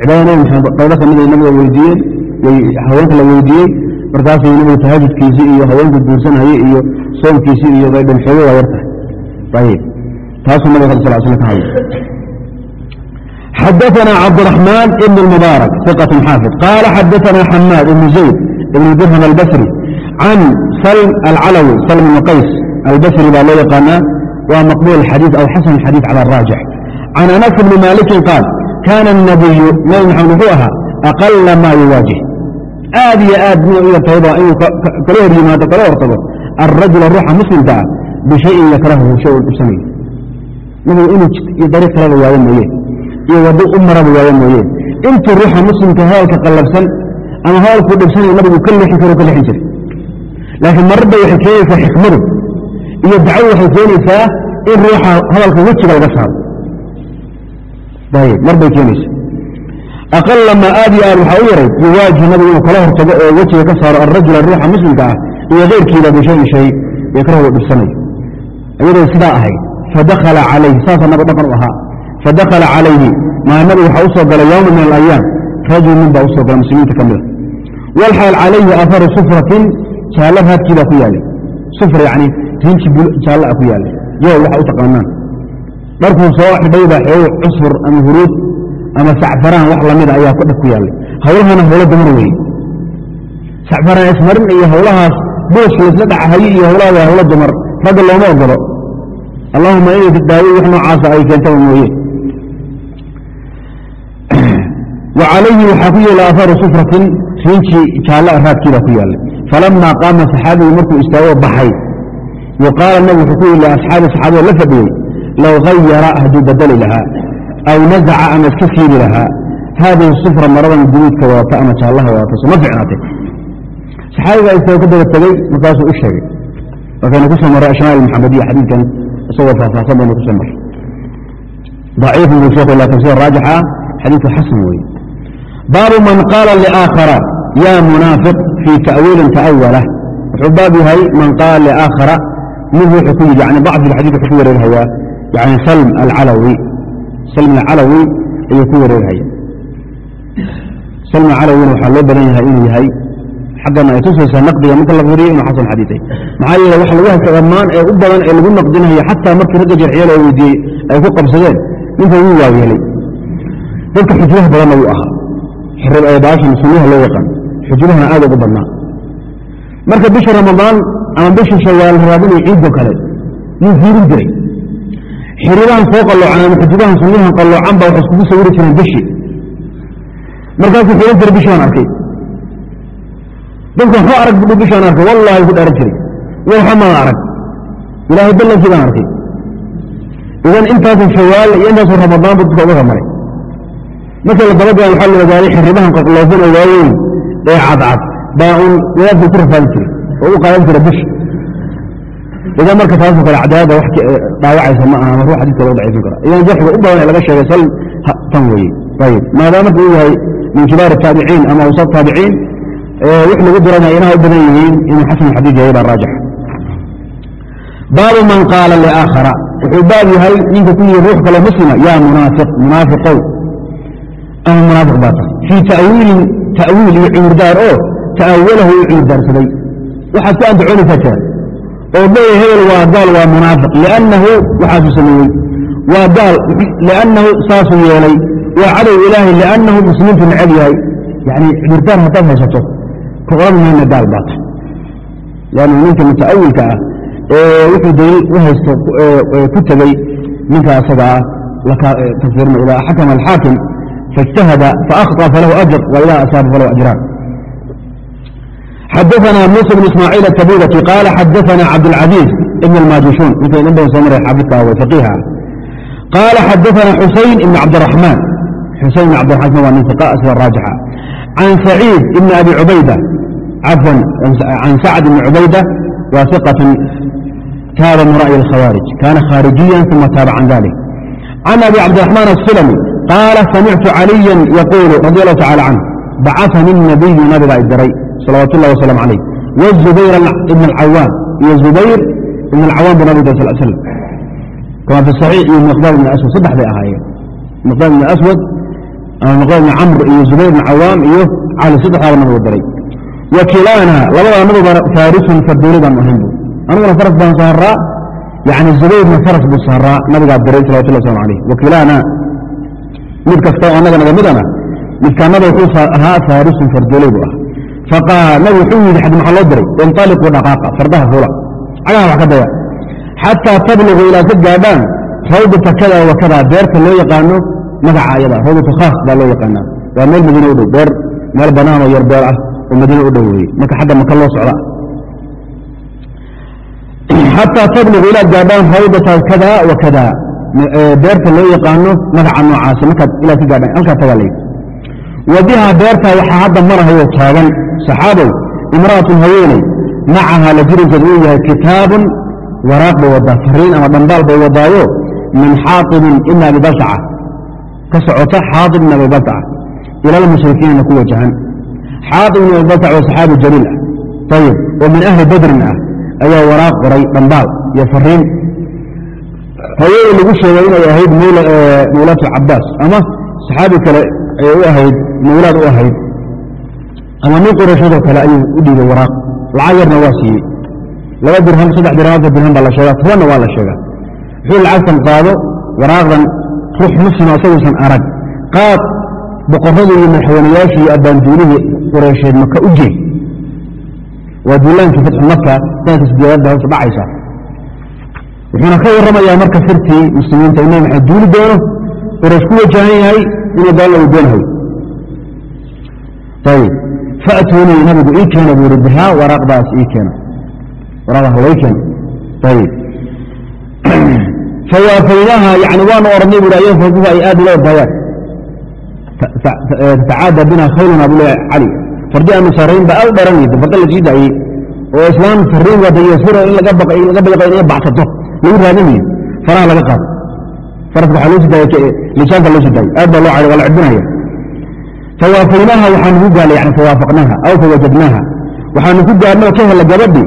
Speaker 2: Cibaada nabi maxamed qaybo ka ay nabiga weydiiyeen haweenka la weydiiyey markaasay nabiga tahajudkiisii iyo haweenka guursanayey iyo soomkiisii iyo bay dhan xoogo waa yar tahay ayib taasuu nabiga sal sl sl ka hadlay xadaثna cabdالرحمن بن المبارك ثقة xاaفظ قال xadaثna حmاad بن زayd بن dirhم الbsري عن slm الcalوي slm بن qays albsri baa loo yaqaanaa waa maqbul xadيiث aw xasan xadيiث calى الراaجح عن أنس بن مالك قاal kana النabiy nabi mxamed wuxuu ahaa أqala ma yuwaaجih aad iyo aad mi u yartayba inuu kala hor yimaado kala hortago الrajula ruuxa muslimka ah bشhayin yakrahu shay u dhibsanayo nabigu inuu dariiq kalaba waayo mooye iyo waddo u maraba waayo mooye intuu ruuxa muslimka hadalka qallabsan ama hadalkuu dhibsanayo nabigu ka leexin karo ka leexin jiray laakiin mararba waxay keenaysaa xikmadu iyo dacwo waxay keenaysaa in ruuxa hadalka wejiga laga saaro ayb mar bay keenaysaa aqala maa aad iyo aad waxaa u yaray yuwaaji nabigu inuu kala hortago oo wejiga ka saaro alrajula ruuxa muslimka ah iyo keyrkiiba bishayin shay yakrahu dhibsanayo iyadoo sidaa ahayd fadakhala calayhi saasa nabi dhaqan u ahaa fadakhala calayhi maalmadu waxaa u galay yowma min alayaam rajul nin baa u soo galay muslimiinta ka mida. Walxaal calayhi aharu sufratin jaallo raadkii baa ku yaalay. Sufra yani rinji jaallo a ku yaalay. Yow waxa u dharkuu soo xidhay baa xoogo cusfur ama huruud ama sacfaraan wax lamida ayaa ku dhag ku yaallay hawlahana hawlo dumar weeye sacfaraan ismarin iyo hawlahaas buush laisla dhacahaye iyo hawlaha waa dumar ragga looma ogolo allahuma inay daawo wax noocaasa ay keentaba mooye. Wa calayhi waxaa ku yeela aharu sufratin riinji jaalla raadkiibaa ku yaallay falama qaama saxaabigu markuu istaago baxay yuqaala nabi wuxuu ku yii liasxaabi saxaabada la fadhiyey low hayara hadduu badeli lahaa aw nazaca ama iska siibi lahaa haadihi sufra maradan guduudka wadata ama jaallaha wadata soma ficnaatay saxaabigaa istaago ka daba tegey markaasuu u sheegay markaynu ku soo marray ashmaal maxamadiya xadiidkan isagoo faahfaahsan baynu ku soo ضaciifu buu sheekhu laakin sida raajixa xadiidku xasan weeye baabu man qaala liaakhara ya munaafiq fii ta'wiilin ta'awala wuxuu baab yahay man qaala liaakhara mid wuxuu ku yidhi yani dacfi wuxuu ku wareerhayaa yani salm alcalawi. Salm alcalawi ayuu ku wareerhaya salm alcalawina waxaa loo badan yahay inuu yahay xaggana ay tusaysaa naqdiga marka la fiiriyo inuu xasan xadiiay maxaa yeele waxa lagu haysta dhammaan ee u badan ee lagu naqdinayo xataa markii ragga jarxiye loo weydiiyey ay ku qabsadeen ninka wuu waayeelay dadka xujraha badanna wuu ahaa. Baashan sunnaha loo yaqaan. Xujrahana aad ugu badnaa. Marka bisha ramadaan ama bisha shawaal raabinay ciidoo kale. Yuu fiirin jiray. Xiriirahan soo qalloocan ama xujrahan sunnahan qalloocan baa waxay iskugu sawiri jireen bishi. Markaasuu xiran jiray bishaan arkay dadka waxba arag budhu bishaan arkay wallaahi ku dhaaran jiray. Waxa maa arag. Ilaahay ballankii baan arkay. Idan intaasu shawaal iyo intaasu ramadaan bu dadka uga hormaray. Marka la dabagalan waxaa la ogaaday xiribahan qoqloofan oo waaweyn ee cadcad baa un wadaadku ku rafaadi jiray oo u qaadan jira bisha idan marka taasoo kale cadaada wax dhaawacaysa ma aha ama ruux xadiiska lagu daciifin kara idan jarxiga u badan ee laga sheegay sal tan weeye. Ayib maadaama marka uu yahay min kibaar taabiciin ama awsaad taabiciin wix lagu diranaya inaha u badan yihiin inuu xasan xadiid yahay baa raajix. Baabu man qaala liaakhara wuxuu baab yahay ninka ku yihi ruux kaloo muslima yaa munaafiq munaafiqow ama munaafiq baa tahay. Fii ta'wiilin ta'wiil iyo cudurdaar oo ta'awalahu uu cudurdaarsaday waxaad ku andacoonaysaa jira oo leeya hebel waa gaal waa munaafiq liannahu waxaasuu sameeyey waa gaal liannahu saasuu yeelay waa cadow ilaahay liannahu muslimiintu necab yahay. Yani cudurdaar haddaad haysato ku oran mayna gaal baa tahay lannu ninka muta'awilka ah ee wuxuu daliil u haysto ku tegey ninka asaga ah tafsirna idaa xakama alxaakim faاجtahada faأkhطأ falahu أjr وإida asaaba falahu أjraan xadaثna muسى بن ismاعيiل التبوذكي قال xadaثna cabdالعaزيز بن الماجشون ninka in badan soo maray xaafidka ah فقيha قال xadaثna xusayn بن cabdالرحمن xusayn بن cabdالرحمن waa nin ثقاء sida raajixa عن سعيid بن أbي عubayدة عفوا عن سعد بن عubayدة waa ثقة taaba min rأي الkhawاaرج kana khاariجiya ثuma taaba can ذلك عن أbي cabدiرحمن السلمي qaala samictu عaliيا yquل رضي الله taعالى عنه bacثnي النabiyu nabigaa idiray salawat الlah وسلام عaليه وزubayr بن الcawاam iyo زubayr ibn الcawاam bu nabig sl slam kama fi صaxiix iyo miqdaad ibn aswad saddex bay ahaayeen miqdaad ibn aswad ibn camr iyo zubayr ibn cawaam iyo cali saddexdaaba nabigu diray wakilaana labadaa nabiga faarisun farduulidan ahayn bu aniguna faras baan saaraa yani zubayrna faras buu saaraa nabigaa diray salawat llah waslamu alayh wakilaana mid kasta oo annaga naga midana midkaanada wuxuu ahaa faarisun farduulay buu ah faqaal nabi wuxuu yidhi xad maxaa loo diray? Inطaliquu dhaqaaqa fardaha fuula. Cagaha wax ka daya. Xataa tablugu ilaa ka gaadhaan rawdata kada wa kada beerta loo yaqaano magaca ayada rawdatu khaas baa loo yaqaanaa. Waa meel madiine u dhow beer meel banaan oo yar beer ah oo madiine u dhow weye marka xagga maka loo socda. Xataa tablugu ilaa gaadhaan rawdata kada wa kada beerta loo yaqaano magaca noocaasi markaad ilaa ka gaadhaan halkaa tagaa layidhi wa beertaa waxaa hadda marahayoo taagan saxaabow imra'atun haweeney macahaa la jirinkeed uu yahay kitaabun waraaq bay wadaa fariin ama dhambaal bay wadaayo min xaaibin ibn abi ka socota xaaib ibn abi baltaca ila lmushrikiinna ku wajahan. Xaaib ibn abi baltac waa saxaabi jaliil ah. Ayib oo min ahli badrin ah. Ayaa waraaq qoray dhambaal iyo fariin. Haweeney lagu sheegay inay ahayd mawlaatu cabaas ama saxaabi kale ay u ahayd mawlaad u ahayd. Ama nin qurayshadoo kale ayuu u dhiibay waraaq. Lacag yarna waa siiyey. Laba dirham saddex dirham dirham baa la sheegaa. Tobanna waa la sheegaa. Wuxuu lacagtan qaado waraaqdan ruux muslima isaguusan arag. Qaad boqorradii iyo madaxweynayaashii iyo abbaanduulihii qureysheed maka u jeeg waa duulaankii fatxu maka sanadka sideedaadda hoos dhacaysa. Wuxuuna ka warramayaa marka sirtii muslimiinta inay maxay duuli doono quraysh ku wajahan yahay inuu daalna uu doonahay ayib fa'tuunii nabigu ii keena buu yidhi bihaa waraaqdaas ii keena waraaqdaas lay keena ayib fawaafaynaha yani waanu oranay buu ayay farduhu ay aad ula ordayaan tacaada bina khayluna buu leeyahay cali fardi aanu saarayn baa aad u dharan yidi baqa la sii daayey oo islaam fariin wadayo siro in laga baqay inay baxsato lagu raadinayo faraha laga qaado faraska waxaa loo sii lisaanka loo sii aad baa loo cali waa la cidbinaya fawaafaynaha waxaanu ku gaalay yani fawaafaqnaha aw fawajadnaaha waxaanu ku gaadhnoo ka hela gabadhi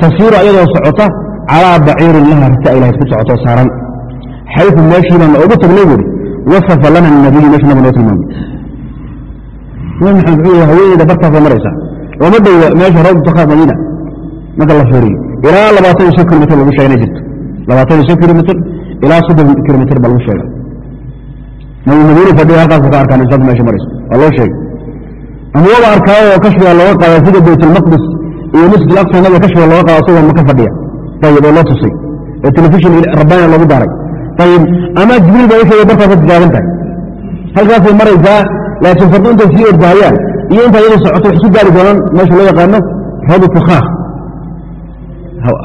Speaker 2: tasiiru ayadoo socota calaa baciirin laha rita ilahay ku socotoo saaran xayثu meeshii baan ugu tagnay buuri wasafa lana nabiyu meeshu naba noo tilmaamay nabi maxamed haweeneyda bartaasay maraysa ooma dhowa meesha khaas madiina marka la fiiriyo ilaa labaatan iyo shan kilomitr lagu sheega inay jirto labaatan iyo shan kilomitr ilaa soddon kilomitr baa lagu sheega nabi madiina fadhiya halkaas ka arkaan isagu meesha marayso waa loo sheegay ama waba arkaayo oo kashfiga looga qaada sida baytulmaqdis iyo masjid alaqsa nabiga kashfiga looga qaado asagoo maka fadhiya ayib oo loo tusay oo telefishin rabbaaniya loogu daaray ama jibriil baa usheegay bartaasad tijaaban tahay halkaasay maraysaa laakiin fardu intay sii ordahayaan iyo inta iyadu socoto wax isu gaari doonaan meesha loo yaqaano rabatu khaas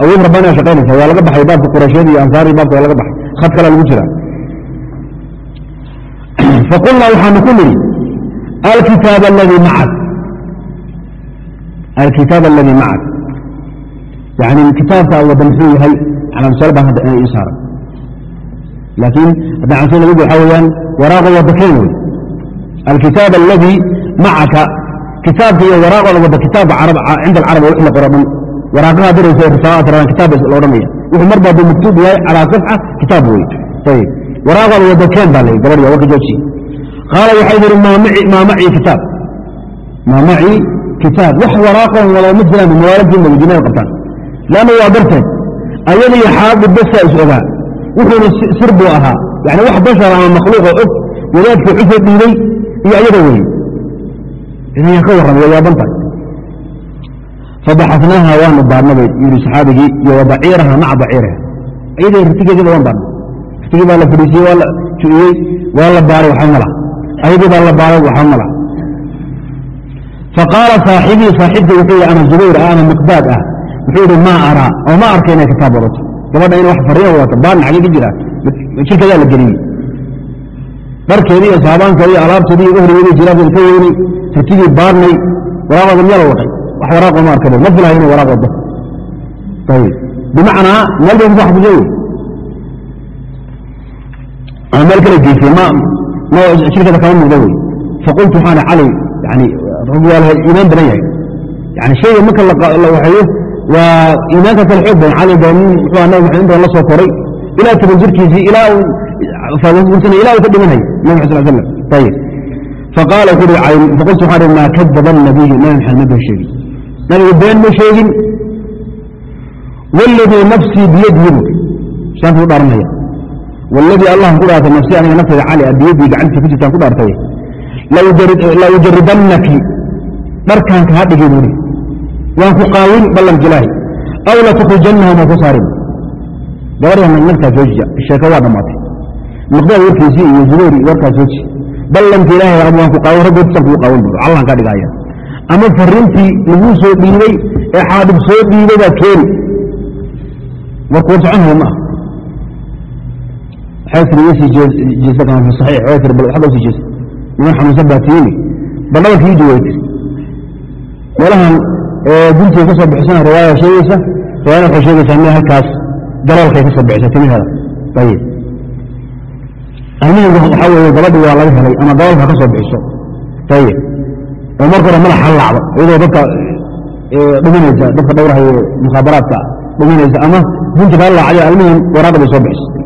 Speaker 2: awood rabbaaniya shaqaynaysa waa laga baxay baabka quraysheed iyo ansaari baabka waa laga baxay khad kale lagu jira faqulnaa waxaanu ku nidhi alkitaab aladii macak alkitaab aladii macak yani kitaabka wada muxuu yahay calaamsal baan hadda ii saaran laakiin hadda cansal lagu waxaa weeyaan waraaqo wada keen wey alkitaab aladii macaka kitaabka iyo waraaqooda wada kitaabka cinda alcarab wix la qoro dhan waraaqaha diraysa risaalaad rabaan kitaab la odhanaya wuxuu mar baa maktuub yahay calaa safxa kitaab wey ayib waraaqooda wada keen baa la gabadhiya warka jooji qaala waxay tihi maa macii kitaab maa kitaab wax waraaqoon wada ma jiraan mawaalidkiina wajinada qabtaan lanna waa darteed ayada iyo xaaqi basaa is ogaa wuxuuna sir buu ahaa. Yani wax bashar ama makhluuqoo og wadaadkii cusoo dhiibay iyo ayada weye idan ka warrama waa yaabanta fabaxasnaaha waanu baadna bay yidhi saxaabigii iyo wa maca baciiraha. Iyadii ritigeediiba waan baadna ritigii baa la fadhiisiyey waa la ju'iyey waa la baaray waxba ma laha. Ayadii baa la baaray waxba ma laha. Faqaala saaxibii saaxibkii wuxuu yidhi ana zubayr ah ana miqdaad ah. Wuxuu yidhi maa araa. Oo ma arka inay kitaab wadato gabadha in wax fariina wadato baarna xagee ka jira. Jirkadaa la geliyey. Dharkeedii iyo saabaankeedii alaabteedii uhrigeedii jiraabkeeda ka weynay ritigii baarnay waraaqooda miyaa la waqay wax waraaqo ma arka ma filahay inay waraaq wado. Ayib bimacnaa meel bay kuso xafisay wey ama meel kale geysay ma ma shirkada kama muuqda wey. Faqultu waxaana cali yani rag waa iimaan badan yahay yani shayga marka la waxeeyo waa iimaanka kale xoog badan cali baa nin muxuu nabi maxamed inta la koray. Ilaa toban jirkiisii ilaa faadasana ilaa uu ka dhimanhay nabi sal slam ayib faqaala wuxuu hi faqultu waxaan ihi maa kadaba nabiyu nabi maxamed ma been sheegin nabigu been ma sheegin. Waladii nafsii biyadihi bu saanku dhaaranaya waladii allah ku dhaartay nafsii aniga naftayda cali a biyadii gacantii ku jirtaan ku dhaartay. La ujaridannaki dharkaan kaa dhigi buuhi waan ku qaawin ballanka ilaahay aw latukhrijannaha ma ku saarin gabadha nagtaa joojiya sheeko waa dhammaatay miqdaad warkiisii iyo zubayr warkaa jooji. Ballanka ilaahay ama waan ku qaawin raggoodsan kugu qaawin buui allaan kaa dhigaya ama farintii laguu soo dhiibay ee xaadib soo dhiibay baa keeni. War soconhaya ma ah waxay tiri isii jeesta niman xanuunsan baa tiyini bal dhabarka ii duway tiri meelahan guntiga ka soo bixisana riwaaya sheegaysa riwaayana waxay sheegaysaa meel halkaas daloolkay ka soo bixisa timiheeda ayib. Almihiga waxaa weeye gabadhi waa laga helay ama daloolka ka bixiso. Ayib. Oo marka hore madaxa lacdo iyadoo dadka dhuminaysa dadka dhowrahayo mukhaabaraadka dhuminaysa ama guntiga ha laacday almihim waraaqda bay soo bixisay.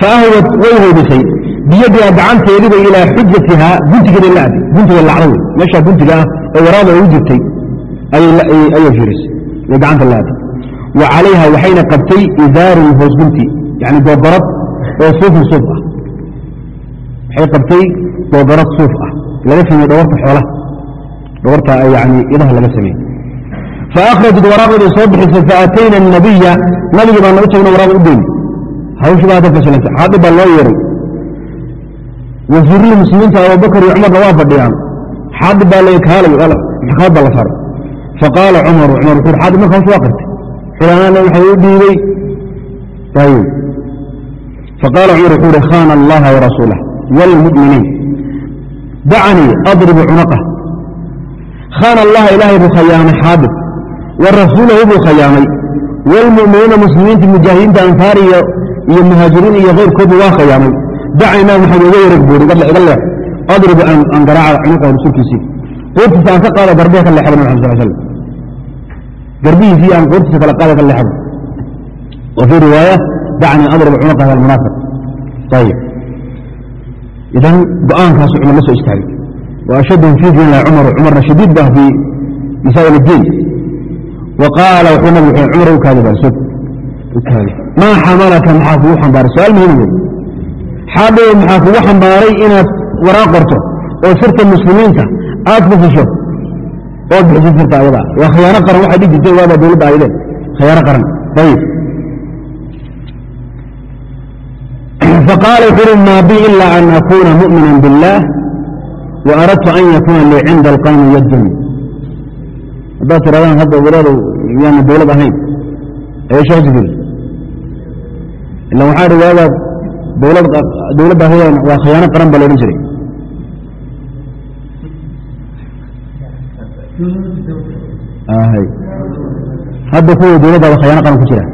Speaker 2: Faahwad way hoydisay biyadiha gacanteediba ilaa xujatihaa guntigeeda la adi guntiga lacdo wey meeshaa guntiga ah ee waraada ugu jirtay ayay fiirisay way gacanta la adi wa calayha waxayna qabtay idaarun hoos gunti yani googarad oo suufin suuf ah waxay qabtay googarad suuf ah laga sameeye dhawarta xoolaha dhawarta yani idaha laga sameeye faakhrajat waraaqdii soo bixisay faatayna الnabiya nabigi baa nagu tagno waraaq u geyni baa hadda fashilantay xaadib baa loo yeeray wasiirihii muslimiinta abubakar iyo cumarna waa fadhiyaan xaadib baa la kaalay maxkamad baa la saaray faqaala cumaru cumar wuxuu xaadib marka hawsha waa qirtay xulaana waxay u dhiibay ayib faqaala cumar wuxuu uhi khana allaha warasuulah wاlmu'miniin dacanii adribu cunaqah khana allaha ilaahay buu khayaamay xaadib wa rasuulahu buu khayaamay wاlmu'miniina muslimiinta mujaahidiinta ansaar iyo muhaajiriin iyo kayrkoodu waa khayaamay dacay nabi maxamed uga yareg buuri iga leex adribu aan garaaca cunuqahu rasuulkiisii qoortiisa aan ka qaada garbiha ka leexda nabi xamad sal slam garbihiisii aan qoortiisa kala qaada ka leexda wa fii riwaaya dacnii adribu cunuqaha almunaafiq ayib idan go'aankaasu cumar la soo istaagay. Wa ashadhum fii diin lahi cumaru cumarna shadiid bah fii masaa'il addiin wa qaala wuxuu nabi wuxuu cumar u kaadi baa sug u kaadi maa xamalaka maxaa kugu xambaaray? Su'aal muhiim wey xaadhow maxaa kugu xambaaray inaad waraaq qorto oo sirta muslimiinta aad bufisho ood bixiso sirta ayada waa khiyaano qaran waxay dhigi jirtay waabaa dowladda aydeen khiyaano qaran. Ayib. Faqaala wuxuu uhi maa bi ila an akuuna mu'mina biاllah wa aradtu an yakuuna lii cinda alqawmi yadun. Haddaad tirahdaan hadda walaadu yaana dowlad ahayn ayay shaasi jiri ila waxaa waagaa dowladda haween waa khiyaano qaran baa la odhan jiray hadda kuwa dowladdaaba khiyaano qaran ku jira.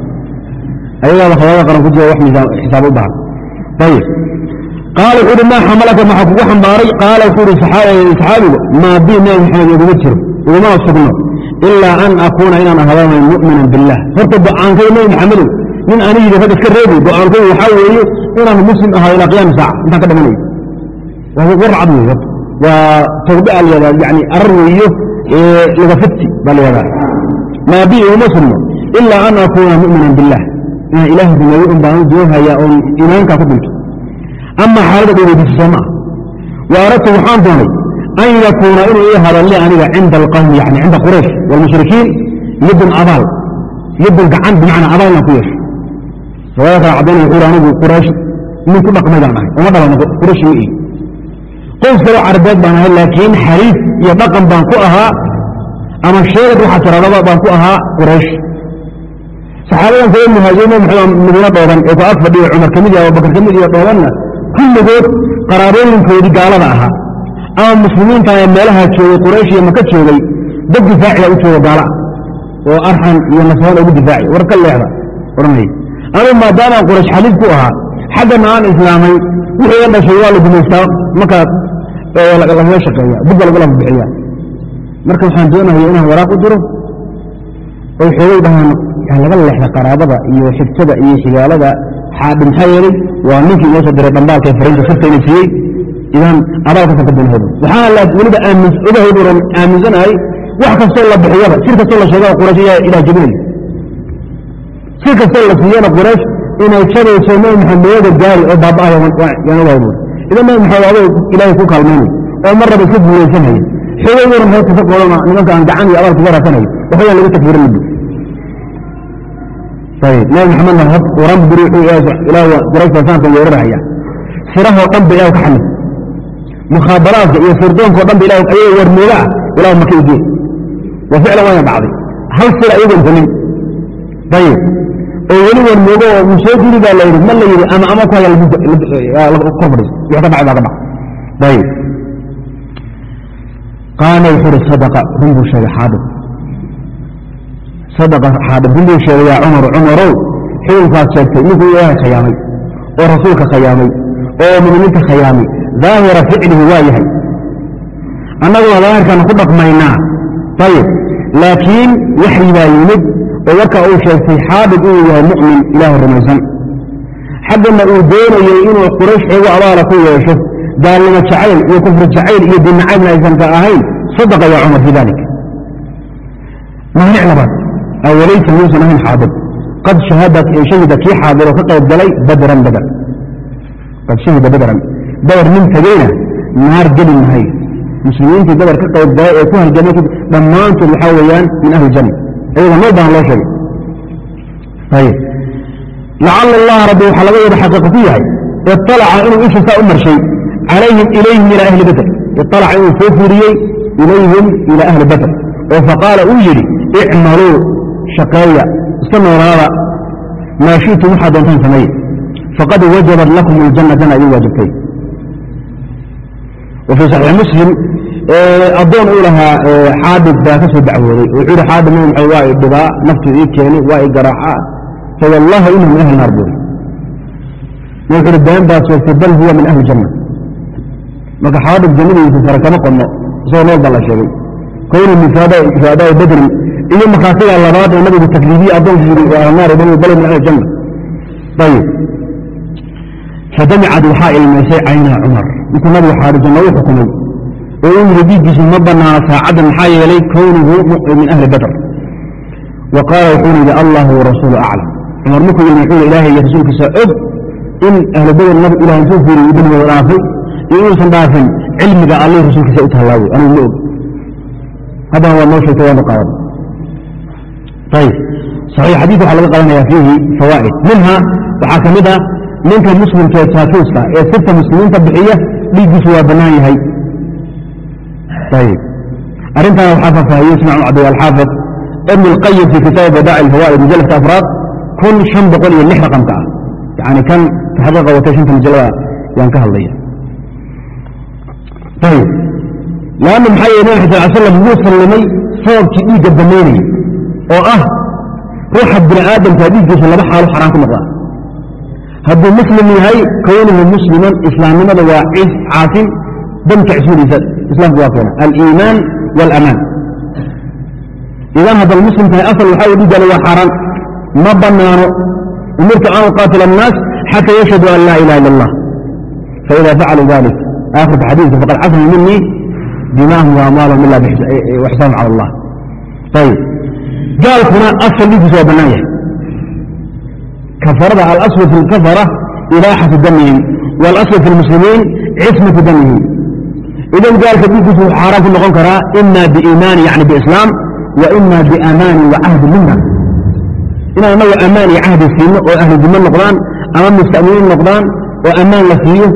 Speaker 2: Ayagaaba khiyaano qaran ku jira wax xisaab u baahan ayib qaala wuxuu uhi maa xamalaka maxaa kugu xambaaray? Qaala wuxuu uhi saxaabigu maa bi nabi maxamed iguma jiro igumana sugno ilaa an akuuna inaan ahaadamay mu'minan biاllah horta go'aankay nabi maxamedow nin anigii rag iska reebi go'aankay waxaa weeye inaan muslim ahaa ilaa qiyaami saaca intaan ka dhamanayo war cad wey waa tawbe a layahdaa yani arar weeyo lagafiti baa layahdaa maa bi iguma sugno ilaa an akuuna mu'minan biاllah inaan ilaahay rumeeyo un baan doohaya oon iimaankaa ku dhinto ama xaalada dhaweydiisa soo wa aradtu waxaan doonay an yakuuna inuu ii hado li aniga cinda alqawmi yani cinda quraysh wاlmushrikiin yadun abaal yadun gacan bimacnaa abaal inaan ku yeesho. Riwaaya kala caddaynaya wuxuu anigu quraysh nin ku dhaqmay baan ahay uma dhalano quraysh ma ihi qoys kaloo carabeed baan ahay laakiin xariif iyo dhaqan baan ku ahaa ama sheegad waxaa tiradaba baan ku ahaa quraysh. Saxaabadan kale muhaajiriin madiino dhooban ee ku ag fadhiya cumar ka mid iyo abubakar ka iyo dhoobanna kulligood qaraabooyinkoodii gaalada ahaa. Ama muslimiinta ee meelaha joogay quraysh iyo maka joogay dad difaaciya u jooga gaala oo arxan iyo nasraan ugu difaaci war ka leexda odhanay. Anu maadaamaan quraysh xaliif ku ahaa xaggana aan islaamay wixii ga dhashay waa la gumaystaa markaa lagaga shaqeeya dib baa lagu lafa bixiya marka waxaan doonaya inaan waraaq u diro oo xoogay dhahaan laga leexda qaraabada iyo xigtada iyo xigaalada xaadhi maxaa yeelay waa ninkii inoo soo diray dhambaalka fariinta sirtayna siiyey. Idan abaalkasan ka doonahaydo waxaana weliba ogahayd oran aaminsanahay wax kastoo la bixiyaba sir kastoo la sheegaba quraysh ayaa ilaah jebinaya sir kastoo la siiyana quraysh inay jabayso nabi gaari oo baaba'aya yaan ogahay buuri idan nabi maxamed adoo ilaahay ku kaalmaynay oo mar raba iska guulaysanaya. Xoogaygoona maxay kasa qoodana nimanka aan gacan iyo ilaah saankan weerarahaya sirahoo dhan ba ka xamid. Mukhaabaraadka iyo sirdoonko dhan warmooga ah ilah maka igee wa ficlan wayna dhacday hal sir ayagoon helin ayib oo weli warmoogo oo uu soo diri baa la yidhi ma la yidhi ama ama ku haya kor fadhiis wix ka dhacay baa ka ayib qaala wuxuu uhi sadaqa. Run buu sheegay xaadib sadaqa xaadib run buu sheegay yaa cumaru cumarow xukunkaad sheegtay ninkuu ilaahay khayaamay oo rasuulka khayaamay oo muminiinta khayaamay daahira ficlihi waa yahay. Annaguna daahirkaana ku dhaqmaynaa. Ayib laakiin waxyi baa yimid oo warka uu sheegtay xaadib inuu yahay mu'min ilaahay rumaysan. Xaggana uu doonayey inuu quraysh xoogo abaala ku yeesho gaalnimo jacayl iyo kufri jacayl iyo dinnacaybna aysan ka ahayn sadaqa yaa cumar fii dalik mahnic labaad. Awalaysa muusan ahayn xaadib qad shahida kii xaadiroo ka qayb galay badran badr. Qad shahida badran. Badar nin tegeyna naar geli mahay. Muslimiintii badar ka qayb galay ee ku halgamay dhammaantood waxaa weeyaan min ahli janna ayaga nool baan loo sheegay. Lacala allaha rabbi waxaa laga wada xaqiiqa ku yahay iطalaca inuu ishisaa u marshay calayhim ilayhim ilaa ahli badr. Iطalaca inuu soo fuuriyey ilayhim ilaa ahli badr. Oo faqaala uu yidhi icmaluu shaqeeya iska noolaada maa shi'tum waxaa doontaan sameeye faqad wajabat lakum aljanna janna idin waajibtay. Wa fii saxiix muslim addoon uu lahaa xaadib baa ka soo dacwooday. Wuxuu yihi xaadib nabi maxamed waa i dhibaa naftu ii keeni waa i garaacaa. Fawallaahi inahu min ahli naar buuri wuxuu ihi been baad sheegtay bal huwa min ahli janna marka xaadib jannadiisa sare kama qonno isagoo nool baa la sheegay. Kowni min shuhadaai badrin. Iyo makaasiga labaad ee nabigu takliibiye addoonku yidhi waa ahnaar bal min ahli janna ayib fadamicad waxaa ilmaysay caynaa cumar ninkuu nabigu janna u xukumay oo uu yidhi dhiiggiisu ma banaana saacadda maxaa yeelay kownuhu min ahli badr. Wa qaala wuxuuna yidhi allahu warasuulu aclam. Cumar markuu yidhi wuxuu ilaahay iyo rasuulkiisa og in ahlu badr nabi ilaah intuu fiiriy dembigooda dhaafay iyo inuusan dhaafin cilmiga allih rasuulkiisa u tahallaawey anigu ma og. Haddana waa noo sheegtay waanu qaadan. Ayib saxiix xadiid waxaa laga qadanaya fiihi fawaa'id. Minha waxaa ka mid ah ninka muslimka ee ee sirta muslimiinta bixiya dhiiggiisu waa bannaan yahay ayib arrintan waxaa faahfaahiyey ismac cabdi alxaafid ibn اlqayim fi kitaabi badaaci alfawaa'id mujalladka afraad kun shan boqol iyo lix raqamka ah yani kan taxqiiqa watay shanta majalada yaan ka hadlaya ayib lanna maxaa yeele nabi sal slam wuu sallimay sababkii dhiigga damaynaya oo ah ruuxa bini aadamka dhiiggiisa laba xaalo xaraan ku noqdaa hadduu muslim yahay kownuhu musliman islaamnimada waa cid caasim damka cismadiisa islaamku waa keena aliimaan wاlamaan idan haddaad muslim tahay asal waxaa dhiiggana waa xaaraan ma banaano umirtu an uqaatila الnaas xata yashhadu an laa ilaha ila اllah faida facaluu dalik akhirka xadiidka faqad casma minii dimaahum waamwaalahum ila waxsaan cala allah ayib gaalkuna asal dhiiggiisa waa bannaan yahay kafarada alasl fi اlkafara ilaaxatu damihim wاlasl fi اlmuslimiin cismatu damihim idan gaalka dhiiggiisa wuxuu xaaraan ku noqon karaa ima biiimaani yani biislaam wa ima biamaani wa cahdi mina inaan anagu amaan iyo cahdi siino oo ahlu noqdaan ama musta'miniin noqdaan oo ammaan la siiyo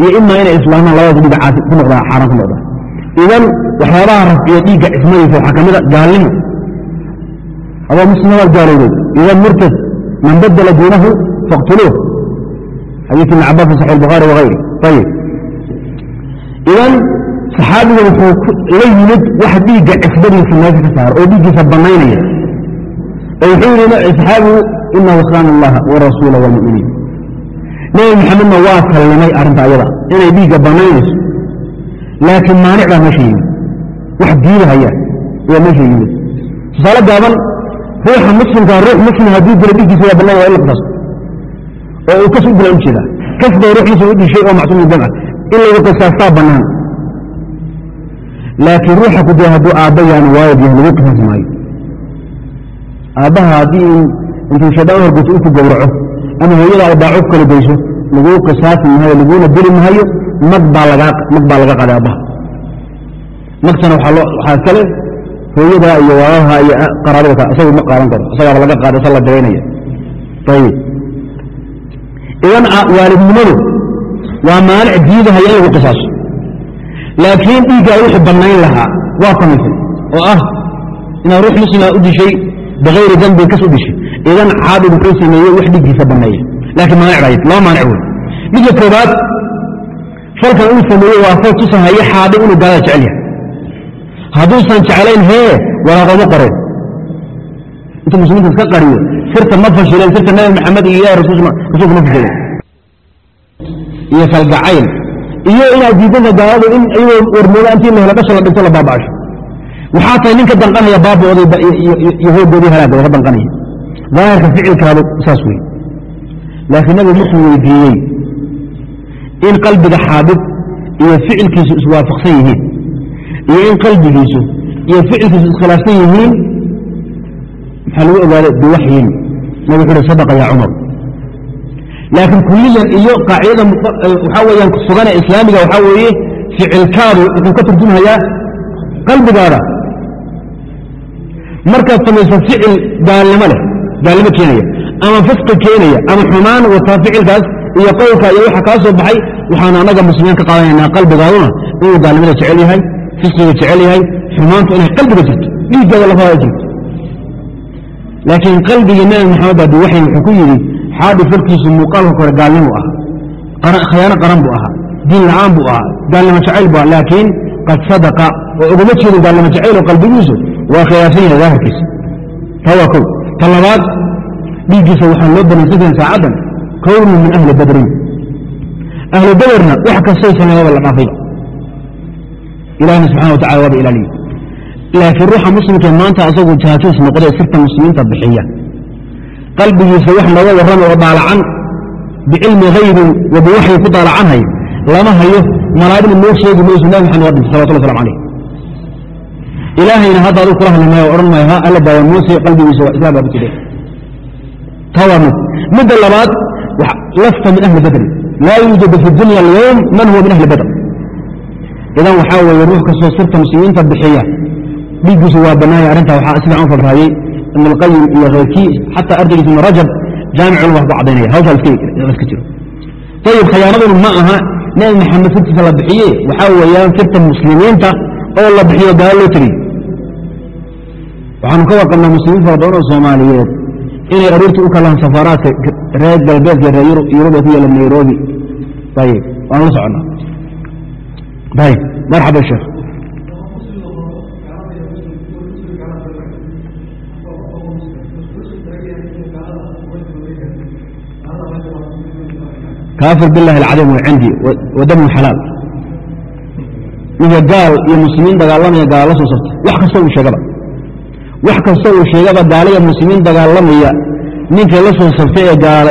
Speaker 2: iyo imaa inay islaamaan labadaas dhiiga caasi ku noqdaan xaaraan ku noqdaan idan waxyaabaha rafciya dhiigga cismadiisa waxaa ka gaalnimo adoo muslima waad idan murtad man badala diinahu faqtuluuh xadiidki ibn cabaas fi saxix albukhaari wagayri ayib idan saxaabiga wuxuu la yimid wax dhiigga cisbadiisa meesha ka saaro oo dhiiggiisa bannaynaya oo wuxuu yidhi saxaabigu inahu khaana allaha warasuula wاlmu'miniin nebi maxamedna waa sallimay arrinta ayada inay dhiigga bannaynayso laakiin maanic baa meesha yimid wax diidahaya ayaa meesha yimid tusaale gaaban ruuxa muslimkaa ruux muslim hadduu dilo dhiiggiisa waa bannaan waa in la qisaasto oo uu kas u dila ujeeda kas bay ruux u dishay oo macsuum min jamca in lagu qisaastaa bannaan laakiin ruuxa ku dila hadduu aabba yaanu waayid yahay lagu qisaasi maayo. Aabbaha haddii intuu shaydaan horgeyso u ku gowraco ama hooyada ay daaco ku kala geyso laguu qisaasi maayo laguna dili maayo mag baa laga qaaday aabbaha. Magtana waxaa iskale hooyada iyo waalaha iyo qaraabada ka isagu ma qaadan karo isagaaba laga qaaday isa la dabaynaya ayib idan waalidnimadu waa maanic diidahaya in lagu qisaaso. Laakiin dhiiggaa wixii bannayn lahaa waa samaysay oo ah inaad ruux muslima u dishay bikayri dambin kas u dishay idan caabid wuxuu sameeyey wax dhiiggiisa banneeya laakiin maanic baa laba maanic wey midka koobaad falkan uu sameeyey waa fal tusahaya xaadib inuu gaalada jecel yahay. Hadduusan jeclayn hee waraaqoma qoreen intuu muslimiinta iska qariyo sirta ma fashileen sirta nabi maxamed iyo ilahi rasuulka ma fashileen iyo kalgacayl iyo inaad diidada gaaladu in iyagoo warmooda intii la dhinto la baaba'asho. Waxaa tahay ninka danqanaya baabooday iyo hoogoodii halaagooda ka danqanaya. Daahirka ficilkaadu saas wey laakiin nabigu wuxuu weydiiyey in qalbiga xaadib iyo ficilkiisu iswaafaqsan yihiin iyo in qalbigiisu iyo ficilkiisu iskhilaafsan yihiin maxaa lagu ogaaday? Biwaxyin. Nabig wuxu uhi sadaqa yaa cumar laakiin kuliyan iyo qaacidada waxaa weyaan sugane islaamiga waxaa weeye ficilkaadu wuxuu ka turjumhayaa qalbigaada. Markaad samayso ficil gaalnimo leh gaalnimo keenaya ama fisqi keenaya ama xumaan wataa ficilkaas iyo qowlka iyo waxa kaa soo baxay waxaanu annaga muslimiin ka qaadanaynaa qalbigaaduna inuu gaalnimada jecel yahay fisqiga jecel yahay xumaantu inay qalbiga jirto dhiiggaada lafadaa jirto. Laakiin qalbigii nabi maxamed baa biwaxyi wuxuu ku yidhi xaadhi falkiisu muuqaalka kore gaalnimu ahaa. Khiyaano qaran buu ahaa. Diin la'aan buu ahaa. Gaalnimo jacayl bu laakiin qad sadaqa oo ogama jeedin gaalnimo jacayl oo qalbigiisu waa khilaafsan yahay daahirkiisa. Taa kow ta labaad dhiiggiisa waxaa loo banaysan karin saacaddan kownuu min ahli badrin. Ahlu baderna wax kastay sameeyaba la dhaafayba ilahina subxana wa tacala waaba ilaaliye. Laakiin ruuxa muslimka maanta asagu jahajuus noqday sirta muslimiinta bixiya qalbigiisa wax looga warrama oo daalacan bicilmi haybin wa biwaxyi ku daalacanhay lama hayo malaa'igna noo sheegi mayso nabi maxamed waa dhintay salawatullah waslamu calayh. Ilaahayna hadda aduu kula hadli maayo odhan maayo ha alla daawa muuse qalbigiisa waa islaam baa ku jire taa waa mid. Midda labaad lasta min ahli badri laa yuujadu fi dunya alyowm man huwa min ahli badr. Idan waxaa weeye ruux kastoo sirta muslimiinta bixiya dhiiggiisu waa bannaaya arrintaa waxaa si fiican u fabraayey ibn alqayim iyo keyrkii xataa ardaygiisa ibn rajab jaamicuna wax ku caddaynaya hawshaa iska jiro. Ayib khiyaanaduna ma aha. Nebi maxamed sirtiisa la bixiye waxaa weeyaan sirta muslimiinta oo la bixiyo gaalo loo tegey waxaanu ka warqabnaa muslimiin fara badan oo soomaaliyeed inay aroortii u kalaan safaaraadka reer galbeedka reer yurub ee ku yaalla nairobi. Ayib waan la soconnaa. Ayib marxaba sheekh kaafir bilahi alcadiim wa cindi wa xalaal ninka gaal iyo muslimiin dagaalamaya gaala la soo sabta wax kasta uu sheegaba wax kasta uu sheegaba gaaliya muslimiin dagaalamaya ninkay la soo sabtay ee gaal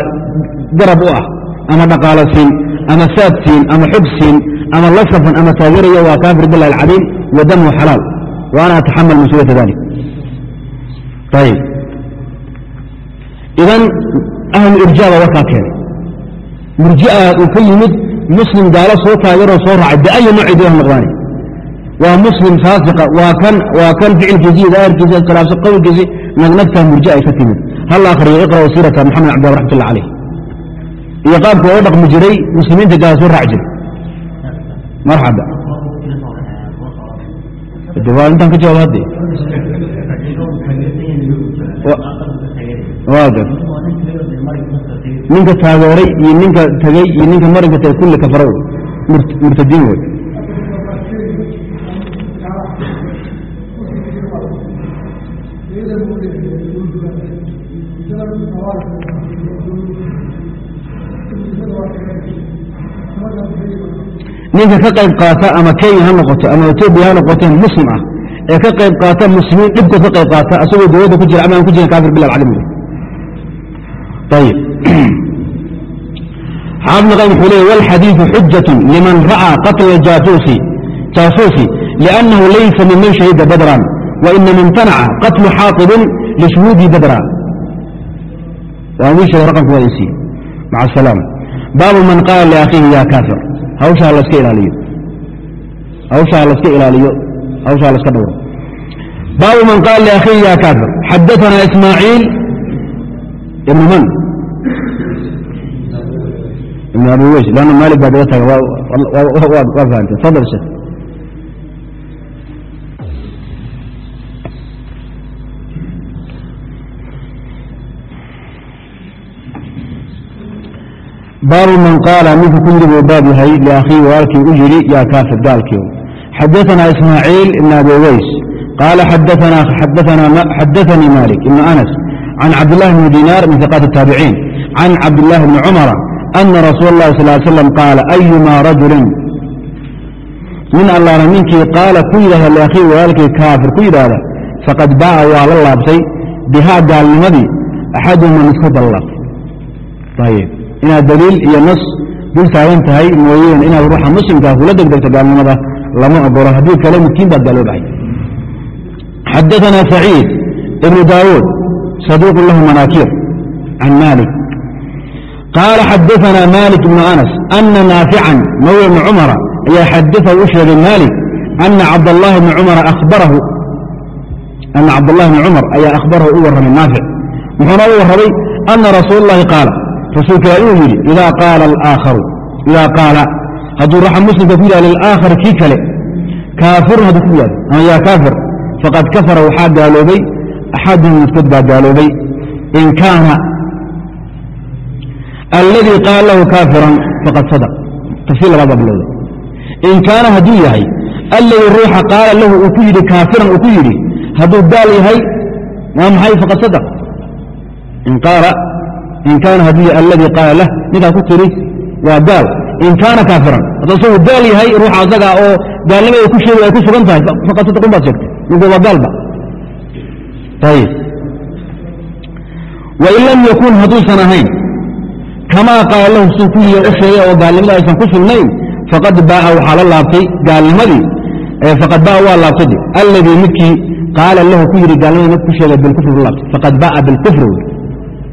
Speaker 2: garab u ah ama dhaqaalo siin ama saad siin ama xog siin ama la ama taageeraya waa kaafir bilahi alcadiim wa xalaal wa ana mas'uuliyata dalik ayib idan ahlu irjaaba warkaa keenay murji'a uu ka yimid muslim gaalo soo taageeroo soo raacay biayi noocay doona noqdaani waa muslim faasiqa waa kan waa kan ficilkiisi daahirkiisi iskhilaafsan qowlkiisi nagnagtaa murji ay ka timid. Hal akhriyo iqra'u siirata maxamed cabdillah raxmatullah caleyh iyo qaabka oo dhaqmi jiray muslimiinta gaala soo raaci jiray. Marxaba. Waa intaan ka jawaab hadde ninka taageeray iyo ninka tegey iyo ninka marinka tagay kulli kafaro murtadiin wey ninka ka qayb qaata ama kenya ha noqoto ama etoobiya ha noqote muslim ah ee ka qayb qaata muslimiin dhibkood ka qayb qaata asagoo dowladda ku jira ama aan ku jirin kafir bilal cadam ayib xujatu liman ra'aa qatla jaasuusi jaasuusi liannahu laysa miman waa wii sheegay raqamka waa insiiye maca asalaam baabu man qaala liakhiihi ya kaafir hawshaa laska ilaaliyo. Hawshaa laska ilaaliyo. Hawshaa laska dhowro. Baabu man qaala liakhiihi ya kaafir xadaثana ismaaciil ibnu man ibn abi weys lanna maalik baa daga taga waa fahamtay. Fadal sheekh baabu man qaala ninka ku yiri buu baab yahay liakhii walaalkii u yidhi yaa kaafir gaalkiiw xadaثana ismaaciil ibn abi weys qaala xadaثanii malik ibn anas can cabd bni dinaar min hiqaat الtaabiciin can cabd bni cumara ana rasuul اllahi sal ly slam qaala ayuma rajulin nin allaala ninkii qaala ku yidhahda liakhiihi walaalkii kaafir ku yidhaahda faqad baa'a waa la laabtay bihaa gaalnimadii axaduhuma midkood baa la laabtay ayb inaad daliil iyo nas dul taagan tahay mooyeen inaad ruuxa muslimkaa kula degdegto gaalnimada lama ogolo haddii kale midkiin baad gaaloobahay xadaثana saciid ibnu daawuud صaduuq lahu manaakiir can malik qaala xadaثana malik ibnu anas ana naafican mawla bni cumara ayaa xadaثahu u sheegay malik ana cabdاllahi bni cumara ahbarahu ana cabdاllahi bni cumar ayaa akhbarahu u warramay naafic muxuuna u warramay ana rasuul اllahi qaala rasuulka ila inuu yidhi idaa qaala alaaakharu idaa qaala hadduu ruuxa muslimka ku yidhah lilaakhar kii kale kaafirun hadduu ku yidhahdo ama yaa kaafir faqad kafara waxaa gaaloobay axaduhum midkood baa gaaloobay in kaana alladii qaala lahu kaafiran faqad sadaq tafsiir labaad baa bilowday in kaana hadduu yahay alladii ruuxa qaala lahu uu ku yidhi kaafiran uu ku yidhi hadduu gaal yahay waa maxay faqad sadaq in kaana hadduu yahay alladii qaala lah ninkaa ku tiri waa gaal in kaana kaafiran hadduu isagu gaal yahay ruuxa asaga oo gaalnimo ay ku sheegi ay ku sugan tahay faqad sadaqun baad sheegtay ninku waa gaalba ayib wain lam yakun hadduusan ahayn kamaa qaala lahu suu ku yihi u oo gaalnimada aysan ku sugnayn faqad baa'a waxaa la laabtay gaalnimadii faqad baa'a waa laabtay alladii midkii qaala lahu ku yidhi gaalnimada mid ku sheegay bilkufri ku laabtay faqad baa'a bilkufri wey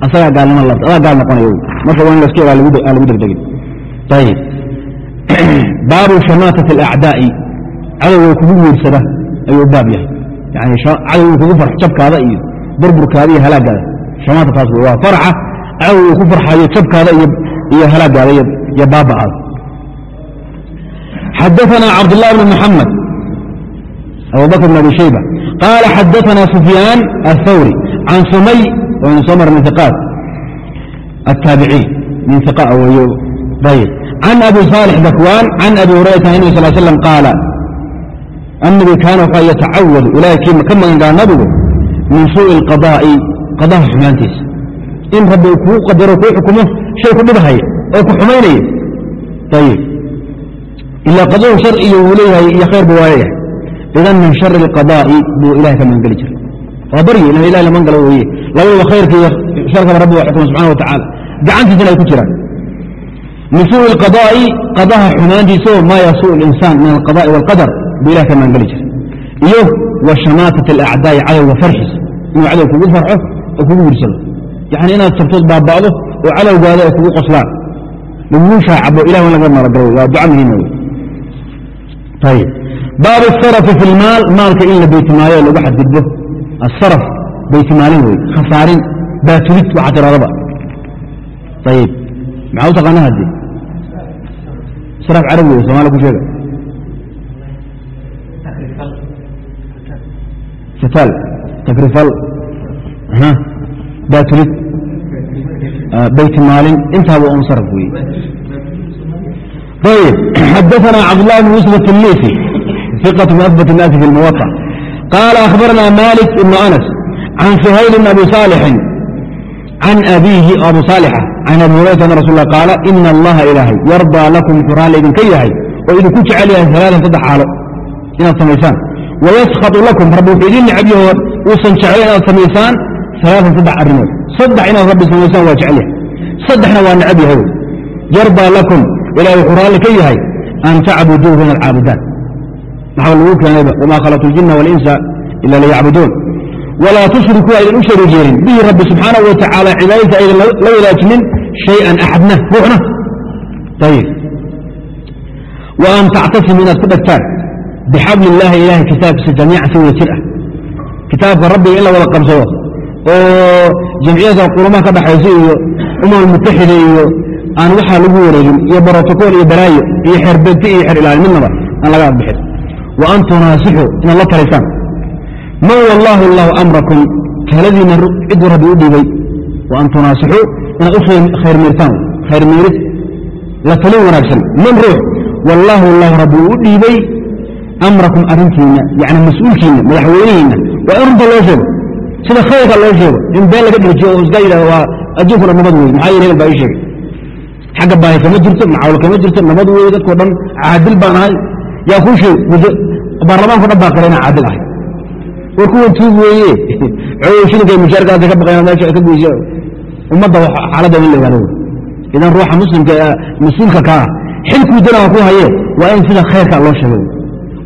Speaker 2: asagaa gaalnimo laabtay adaa gaal noqonaya marka waa in ilaa aan lagu degdegin ayib baabu shamaatati alacdaa'i cadowga kugu wiirsada ayuu baab yahay yani cadowgu kugu farx jabkaada iyo burburkaada iyo halaagaada shamaata taas wey waa farxa cadow uu ku farxayo jabkaada iyo halaagaada iyo baaba'aada xadaثna cabdالlah bn mحamed abu bakr bn abi shayba qaala xadaثna sufyaan aلthawri can sumay waynu soo marnay iqaad التابعين من ثقاء ويو طيب عن أبي صالح ذكوان عن أبي هريرة النبي صلى الله عليه وسلم قال النبي كان وحا يتعوذ إلهي كما قال نبيه من سوء القضاء قضاء حمانتيس إن ربي كو قدر كو حكمه شيء كو بهي أو كو حميني طيب إلا قضاء شرعي وليه يا خير بوايه إذا من شر القضاء بو إله كما قال جل وبري إن إله لمن قال ويه لو خير في شر ربي وحكمه سبحانه وتعالى قعنت سنة كتيرا من سوء القضاء yani inaad sartood baaba'do oo calowgaada ay kugu qoslaan. Laguu shaacabo ilah in laga maalgalay waa duca muhiima ayb baabu asarafi fi lmaal maalka in la beytimaayo o lagu xadgudbo. Asaraf beytimaalin wey khasaarin baatulid waxaa tiradaba ayib maxaa u taqaana hadde saraf carabi wey somalia ku sheega. Taal takrifal لو واحد قده الصرف بيت مالي وي خسارين باتوليت وعطر ربا طيب معاو تقناها دي صرف عربي وسمع لكم شيء فتال تكرفل ها باتوليت آه بيت مال انتهى وانصرف وي طيب حدثنا عبد الله بن يوسف التليسي ثقة من أثبت الناس في الموقع قال أخبرنا مالك بن أنس عن سهيل بن أبي صالح عن أبيه أبو صالح عن أبي هريرة أن رسول الله قال إن الله إلهي alaaan saddex arrimood. Saddex inaad rabbi samaysaan waa jecel yahay. Saddexna waa necab yahay. Yarbaa lakum ilaah wuxuu raalli ka yahay an tacbuduuhu inaad caabudaan maxaa lagu keenayba? Wamaa khalaqtu اljinna walinsa ila liyacbuduun. Walaa tushrikuu aydan u shariig yeelin bihi rabbi subxaanahu wa tacaala cibaadadiisa aydan la wadaajinin shayan axadna ruuxna. Ayib wa an tactasimu inaad ku dhegtaan. Bixabli illaahi ilaahay kitaabkiisa jamiican si wada jir ah. Kitaabka rabbiga in la wada qabsado oo jamciyadda qurumaha ka dhaxayso iyo umal mutaxida iyo aan waxaa lagu wareegin iyo brotokool iyo baraayo iyo xerbegti iyo xer ilaali midnaba aan laga arbixin wa an tunaasixu inaad la taraysaan man wallaahu allahu amrakum? Taladiina cidduu rabbi u dhiibay. Wa an tunaasixuu inaad u khayrmiirtaan khayrmiirid la talin wanaagsan. Man ruux? Wallaahu allahu rabbi u dhiibay amrakum arrintiinna yani mas'uulkiinna madaxweynihiinna waa in runta loo sheego sida fawda loo sheego in been laga dhirjiyo oo iska yidhahdo waa adduunkuna nabad wey maxaa yeel hebel baa ii sheegay. Xagga baahi kama jirto macawl kama jirto nabad wey dadkoo dhan caadil baan ahay. Yaa kuu sheeg baarlamaanko dhan baa kale caadil ahay. War kuwan tuug weeye. Shilinka mushaarkaasi ka baqayna meesha ka goysa ummadda xaaladda in la ogaado idan ruuxa muslimka mas'uulka kaa ah, xilkuu danaa ku haye waa in sida khayrka loo sheego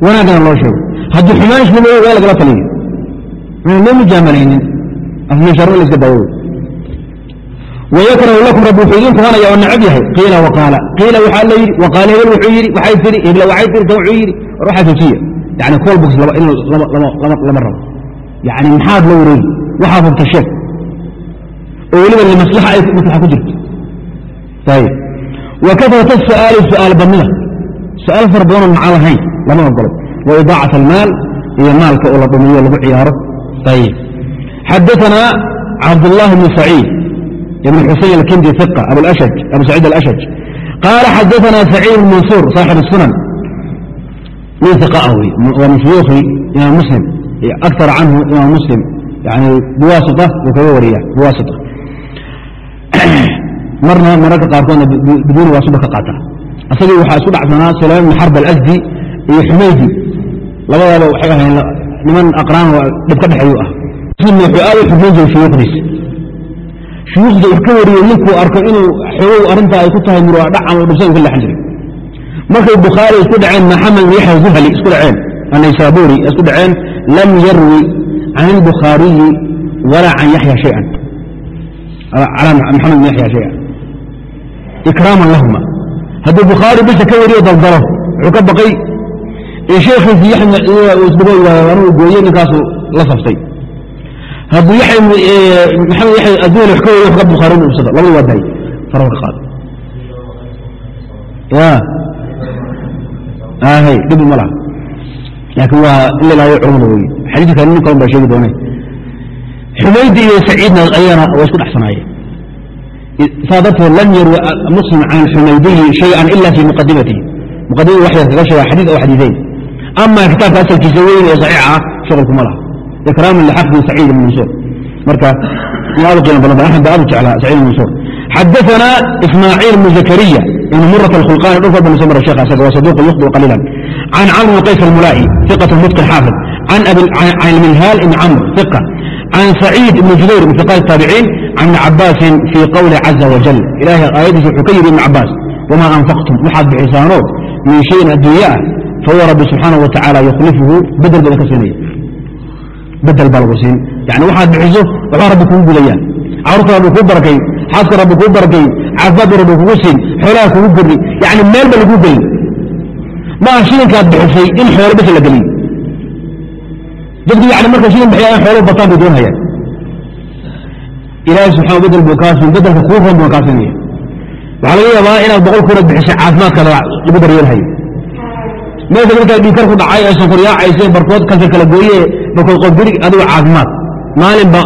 Speaker 2: wanaagana loo sheego. Haddii xumaan islimeeye waa taliyo loo mujaamanaynin ahlulsharo laska daawado wayakrahu lakum rabbi wuxuu idin kuhanaya oo nacab yahay iila waaala iila waxaa la yidhi waqaala hebel wuxuu yidhi waxay tiri hebla waxay tiri tan wuxuu yidhi war waxaa fujiya yani col box in lama rabo yani maxaad la wareegi waxaa hubta sheeg oo weliba limaslaxa ay maslaxa ku jirto ayib wa karat الsu'aali su'aal badnida su'aal fara badanoo macno lahayn lama ogolo wa idaacat almaal iyo maalka oo la dhumiyo lagu ciyaaro عبد الله بن سعيد ابن حسين الكندي ثقة أبو الأشج أبو سعيد الأشج قال حدثنا سعيد بن منصور صاحب السنن من ثقاءه ومن شيوخه إمام مسلم أكثر عنه إمام مسلم يعني بواسطة وكورية بواسطة مرنا مرة قارتنا بدون واسطة قاطع أصلي وحا سبع سنة سلام من حرب الأزدي حميدي لما لو niman aqraan dhibka dhexeeyu ah. Wuxuu aad ka wariyey ninkuu arko inuu xogow arrintaa ay ku tahay murwaadhacan oo dhibsan ka leexan jiray. Markay bukhaari isku dhaceen maxamed yaxya zuhali isku dhaceen anaysaaburi isku dhaceen lam yarwi can albukhaariyi walaa can yaxya hayan calaa maxamed bin yaxya shayan. Ikraaman lahuma hadduu bukhaari bisha ka wariyo daldalo wuxuu ka baqay in sheekhiisii yaxya anuu gooye ninkaasu la saftay hadduu maxamed yaxya adduun wax ka wariyo wax ka bukhaari inu ibsado labadu waa daay. Faraha ka qaado ya. Ahay dhib ma laha laakiin waa in la ilaayo culamada wey xadiidka nin kalan baa sheegi doonay. Xumaydi iyo saciidna ayana waa isku dhexsanaayeen saa darteed lam yarwi muslim can xumaydiyi shayan ila fii muqadimatihi muqadimadi wax yar kaga sheega xadiid aw xadiidayn ama kitaabka asalkiisa weyn ee saxiixa ah shuqulkuma laha ikraaman lixafdi saciid ibn mansuur marka aad qiimo badan ba axmed ba aad u jeclaa saciid ibn mansuur xadaثna ismaaciil bn zakariya ibn murat alkhulqani dhul fadba soo mara sheekh asaga waa saduq yukhdi qaliilan can camr bn qays almulaa'i ثiqة mutqin xaafid can minhaal ibn camr ثiqة can saciid ibn jubayr min ثiqaat الtaabiciin can ibni cabaasin fii qowli caza wajal ilahay aayadiisa wuxuu ka yidhi ibn cabaas wama anfaqtum waxaad bixisaanood min shayin adduunya ah fahuwa rabbi subxaanaه wa yukhlifuhu bedel ba idinka siinaya bedel baa lagu siin yani waxaad bixiso waxbaa rabbi kugu gudayaan carurta rabbi kuu barakay xaaska rabbi kuu barakay caafimaadka rabbi kugu siin xoolaha kugu geli yani meel ba laguu gelin maaha shilinkaad bixisay in xoolo bes la geliy dadku yani marka shilin bixiya in xoolo bataan bay doonhayaan ilaahay subxana bedel buu kaa siin bedelka kuu ron buu kaa siinaya waxaa laga yaabaa inaad boqol kuunad bixisay caafimaadkaada lagu daryeelhayo meesha markaa dhiikar ku dhacay ee sonkoryaacayse barkood kansar kala gooye barkood qofguri adigo caafimaad. Maalinba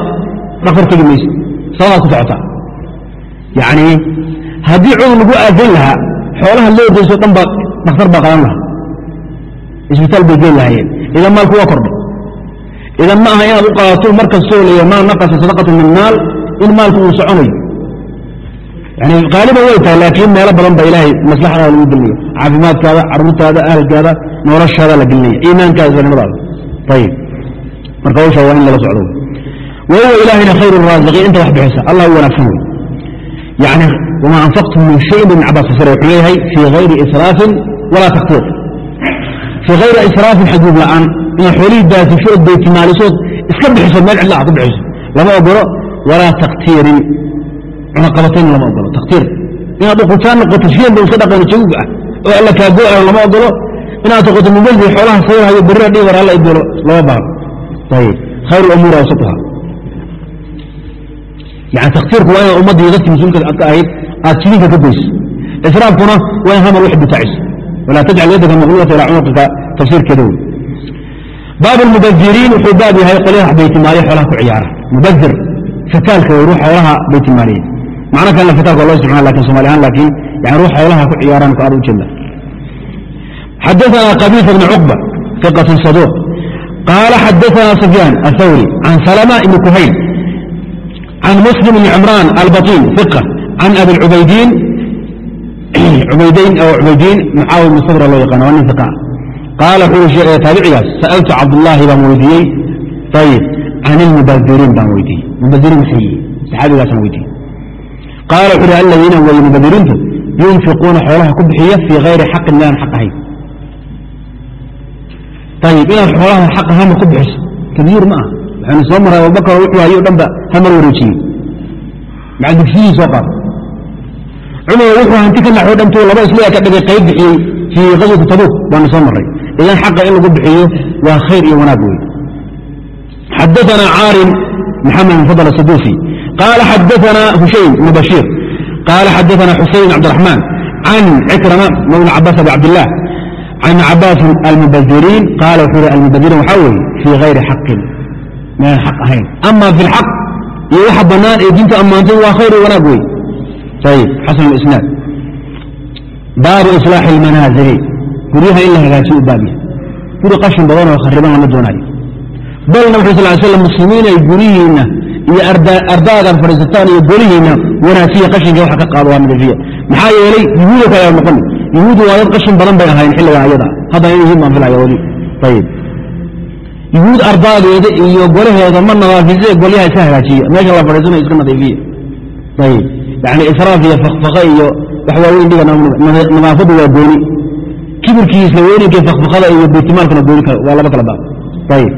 Speaker 2: dhaktar tegi mayse sabadaa ku socotaa. Yacni haddii cudur lagu aafayn lahaa xoolaha loo dayso dhan baa dhakhtar baa qaban lahaa. Isbitaal bay geen lahaayeen. Idan maalku waa kordhay. Idan ma aha inaad u qaato mar kastoo maa naqasa sadaqatu min maal in maalku uu soconayo yani qaaliban way tahay laakiin meelo badan ba ilaahay maslaxadaada lagu gelinaya caafimaadkaada caruurtaada ahalkaada noloshaada la gelinaya iimaankaada islanimadaada ayib marka hawsha waa in lala socdo. Wahuwa ilaahina khayr raasiqiin. Inta wax bixisa. Allah u wanaagsan wey yani wama anfaqtum min shayin ibn cabaas fasira wuxuu leeyahay fii hayri israafin walaa taktiir fii hayri israafin xaduud la'aan. Inaad xoolihii daasisho ood baytimaalisood iska bixiso meel cidla ku bixiso. Lama ogolo walaa taktiirin cunaqabatayn lama ogolo taktiir inaad uqutaan noqoto shiyan ba iska dhaqano jawg ah. Oo alla kaago-ayo lama ogolo. Inaad noqoto mubadi xoolaha sayrhayo berrina dhii war alla idoolo lama baahan ayib khayr umuuri awsatuha yani taktiirku waa inaad ummaddii dadkii mas'uulka aad ka ahayd aad jidinka ka goyso. Israafkuna waa in hamar wax bitaaciso walaa tajcal yadaka maqluulata ilaa cunuqika tafsiirkeeda wey baab mubadiriin wuxuu baab yahay qolyaha baytimaaliya xoolaha ku ciyaara. Mubadir fataalka wey ruux xoolaha baytimaaliya macno kalena fataako loo isticmaala laakiin somali ahaan laakiin yani ruux xoolaha ku ciyaaraan ku aad u jeedna xadaana bni cuqba iqat saduuq. Qaala xadaana sufyaan athawri can salama ibni kuhayn can muslim ibni cimraan albatiin iqa can abi cubaydiin cubaydayn oo cubaydiin mucaawi mustadra loo yaqaana waa nin iqa qaala taabicigaas sa'altu cabdullaahi baan weydiiyey. Ayib can ilmubaadiriin baan weydiiyey. Mubaadiriin maxay yihiin saxaabigaasaan weydiiyey qaala wuxu uhi aladiina way mubadiriintu yunfiquuna xoolaha ku bixiya fii hayri xaqin miaan xaq ahayn ayib inaad xoolaha xaq hama ku bixiso kabiir ma ah waxaynu soo maray abubakar wuxuu hayo dhan ba hamar wareejiyey maca dugsiyihii soo qaad cumar wuxuu hanti ka naxo dhantuu laba isliya ka dhigay qayb bixiyey fii qaswati tabuuk baanu soo maray idan xaqa in lagu bixiyo waa khayr iyo wanaag wey xadaثna caarim maxamed fadl asadusi qaala xadaثna hushaym ibn bashiir qaala xadaثna xuseyn cabdiraxmaan can cikrama mawla cabaas abi cabdilah can cabaasin almubadiriin qaala wuxuu hi almubadiriin waxaa weeye fii hayri xaqin mean xaq ahayn ama fi lxaq iyo waxa bannaan ee diinta ammaantay waa khayr iyo wanaag wey ayib xasan isnaad baabu islaaxi اlmanaazili guryaha in la hagaajiyo u baab yahay guri qashin badan oo khariban iyo ardaadan fadhiisataan iyo golihiinna wanaajiya qashinka waxa ka qaado waa nadiifiya. Maxaa yeelay yuhuudo kale aa noqon yuhuudu waa dad qashin badan bay ahayn xilligan ayada haddana in yihiin baan filaya weli ayib yuhuud ardaadeeda iyo golaheeda ma nadaafise golyaha iska hagaajiya. Meesha la fadhiisanayo iska nadiifiya. Ayib yani israaf iyo fakfaka iyo wax waaweyn dhiga nadaafadu waa gooni. Kibirkiisa weyninkii fakfakada iyo baytimaalkana gooni waa laba kala baab. Ayib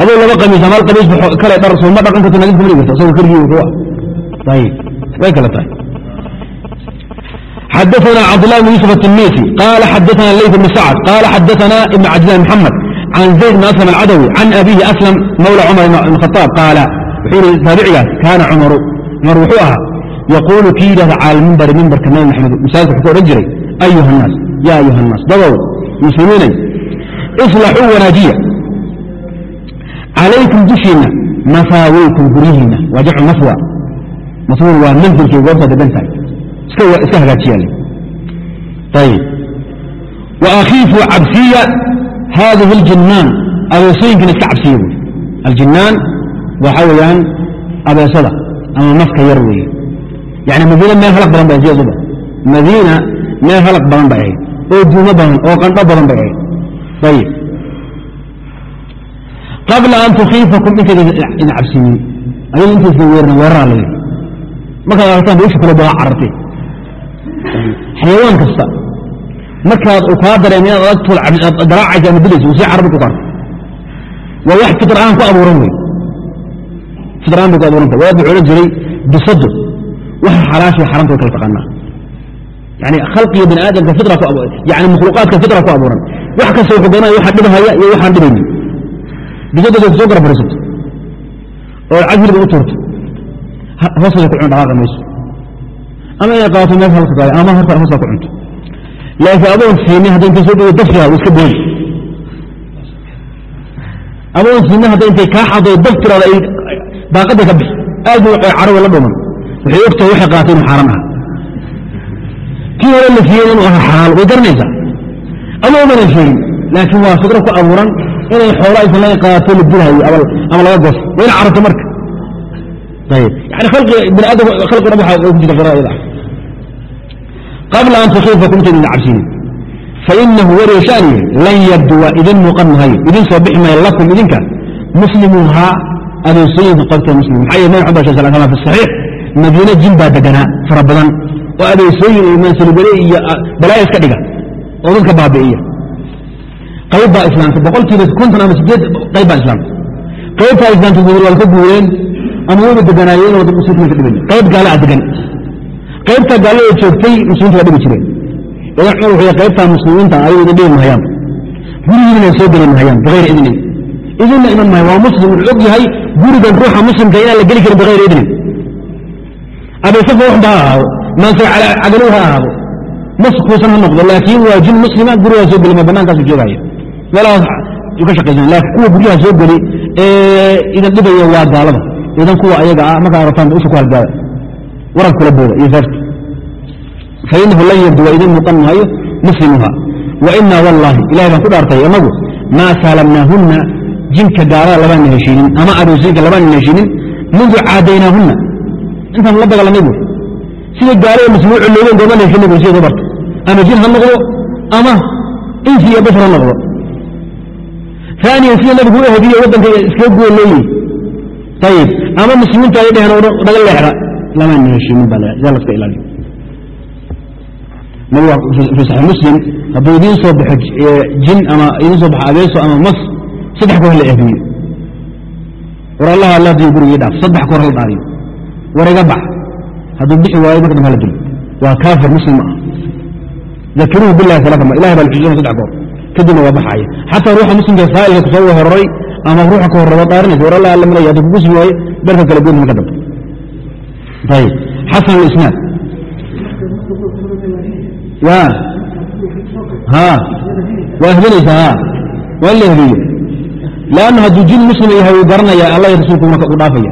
Speaker 2: adoo laba qamiis ama hal qamiis kale dhar sooma dhaqan karto nadiif kuma dhigi karto isagoo keligii wuxuu ah ayib way kala tahay xadaثna cabdالlah بن يوسف التنيسي قال xadaثna ليث بن سعد قال xadaثna iبن cabdالله محمد عن زيد بن أسلم العدوي عن أبيه أسلم مولى عمر بن الخطاب قال wuxuu ihi taabicigaas kaana cumaru cumar wuxuu ahaa yaquulu kii yidhahda cala almimbari mimbarka nabi maxamed masaajidka wuxuu odhan jiray ayuha الnaas ya ayuha الnaas dadow muslimiinay islaxuu wanaajiya calaykum dushiinna mafaaweykum guryihiinna waa jamcu mafwa masruur waa manzilkii goobta degan tahay iska hagaajiyaale ayib wa akhiifuu cabsiya haadihi aljinnaan abeesooyinkana iska cabsiya buuri aljinnaan waxa weeyaan abeesada ama maska yar weeye yani madiina meel halaq badan bay sidaasuba madiina meel halaq badan bay ahayd oo duumo badan oo qandho badan bay ahayd ayib qabla an tukhiifakum intayda idin cabsinin ayadu intaysna weerna weeraraa la yidhi markaad aragtaan ba isha kula badaa carartay xayawaan kasta markaad u kaa dareen inaad adagtood garaacaysa ama dilaysa sii carabay ku qarta waa wax fitraan ku abuuran wey fitraan bay ku abuuranta wadaad wuxuu odhan jiray bisadu waxa xalaashay xaramta way kala taqaanaa yani khalqiga bini aadamka fitra ku yani makhluuqaadka fitra ku abuuran wax kasta wuxuu doonaya waxa dhibhaya iyo waxaan dhibaynin bisadooda ku soo garab fariisato oo cajriga u tuurto hoosteeda ku cun dhaqaaqa mayso ama inay qaato meel halka tahay ama horta hoosta ku cunto laakiin adoon siinin hadda intay soo dhawo uu iska boodi adoon siinin hadda intay kaa xado daf tiraada ay daaqadda ka bixi aad buu carawa la dhuman waxay ogtahay waxay qaatay inuu xaaran aha kii hore la siiyey inuu ahaa xalaal way garanaysaa adoo mana sheegin laakiin waa fidro ku abuuran inay xoolo aysan laga qaato la dilhayo ama laga goos waa in carabto marka. Qabla an tukhiifakum intayd idin cabsinin fainahu wariya shaniye lan yabduwa idin muuqan mahayo idin soo bixi maayo lakum idinka. Muslimuhaa adeesooyinka qobta muslim maxaa yeele nabi maxamed sal kama fi saxiix madiine jin baa deganaa fara badan. Oo adeesooyin iyo mansilibale iyo balaayo iska dhiga oo dadka baabi'iya qayb baa islaamtay boqolkiiba konton ama sideed qayb baa islaamtay qaybtaa islaamtay waa ka guureen ama wayba deganaayeen oo muslimiinta ka dhibay qayb gaala a degan. Qaybtaa gaalada joogtay muslimiinta waa dhibi jireen. Idan cumar wuxuu qaybtaa muslimiinta ayagu idin dhibi mahayaan. Gurigiina soo geli mahayaan bikayr idnin idinna iman mahay waa muslim wuxuu og yahay gurigan ruuxa muslimka inaan la geli karin bikayr idnin abeesafa wax ba ha ahaado maanse cagaluhu ha ahaado. Maskuusan ha noqdo laakiin waa jin muslima gurigaa soo geli ma bannaankaasu joogaya meelahaas ka shaqaysan laakiin kuwa guryaha soo geli ee idin dhibaya waa gaalada. Idan kuwa ayaga ah markaa rabtaan usha ku halgaada waran kula booda iyo feerta fainahu lan yabdu idin muuqan muslimuha. Wa inaa wallaahi ilahay baan ku dhaartay inagu maa saalamnaahunna jinka gaalada labaana heshiinin ama aroosiinka labaana heshiinin mundu caadaynaahunna. Intaan la dagaalanay bu sida gaalada muslimu culooben goomana heshiinay bu sida barta. Ama jin ha noqdo ama insi iyo bashar ha noqdo aaniyan sida nabigu u hediye waddanka iskaga guwa looyihi ayib ama muslimiintu ay dheheen naga leexda lamaan heshiinin baa yaa laska ilaaliyo fi saxiix muslim hadduu idiin soo baxo jin ama idiin soo baxo abeeso ama mas saddex goor la ehdiyo war allaha alla diyo gurigii dhaaf saddex goor la dhaariyo war iga bax hadduu bixi waayo marka dambe hala dilo waa kaafir muslim. Ma ah dakiruuhu billahi salaata ma ilahay baa la xujina saddex goor kadibna waa baxaya. Xataa ruuxa muslimka saa'ilka ku soo hororay ama ruuxa ka horraba dhaarinaysa war alla malaya hadduu kugu simi waayo dharka kala gooni marka dambe ayib xasan alisnaad. Ya ha. Waa hbenaysaa ha. Waa in la hbeeyo lanna hadduu jin muslim yahay uu garanaya allah iyo rasuulku marka uu dhaafaya.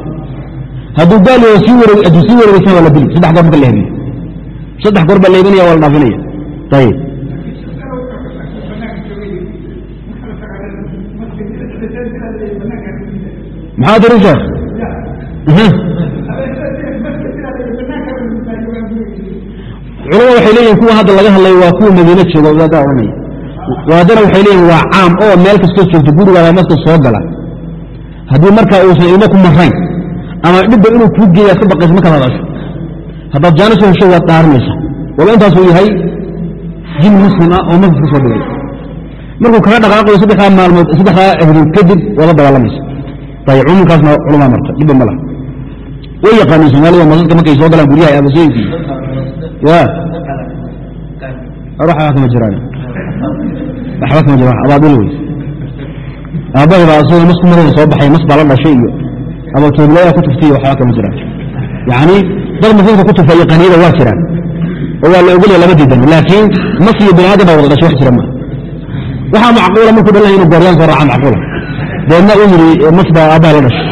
Speaker 2: Hadduu gaal yaho sii hadduu sii wareegeysan waa la dili saddex goor marka la hebiyo saddex goor baa la hebinaya waa la dhaafinaya. Ayib maxaa tiri sheekh culama waxay leeyihiin kuwa hadda laga hadlay waa kuwa madiina jooga wadaaddaa odhanaya waadana waxay leeyihiin waa caam oo meel kastoo joogto gurigaada maska soo gala. Haddii markaa uusan ilmo ku marayn ama dhibba inuu kuu geeya ka baqaysa markaad hadasho. Haddaad jaanis hesho waad dhaarinaysa waba intaasuu yahay jin muslim ah oo masjid ka soo dhigay markuu kaga dhaqaaqayo saddexdaa maalmood saddexdaa ahdood kadib waada dagaalamaysa ayib cumuumkaasna culamaa marta dhibba ma laha. Way yaqaaniin soomaalida masadka markay soo galaan guryaha aabasooyinkii waxba kama jiraan. Waxba kama jiraan abaabul wey aabbahay asagoo mas kumadooda soo baxay mas baa la dhashay iyo abatoobulaya ku tuftay waxba kama jiraan. Yacni dad masadka ku tufa iyo qaniyada waa jiraan. Oo waa la ogolaya lama diidan laakiin mas iyo bini aadam baa wada dhashay wax jira ma. Waxaa macquula markuu dhan inuu gooryaan soo raaca macquula deedna u yidhi mas baa aabbaha la dhashay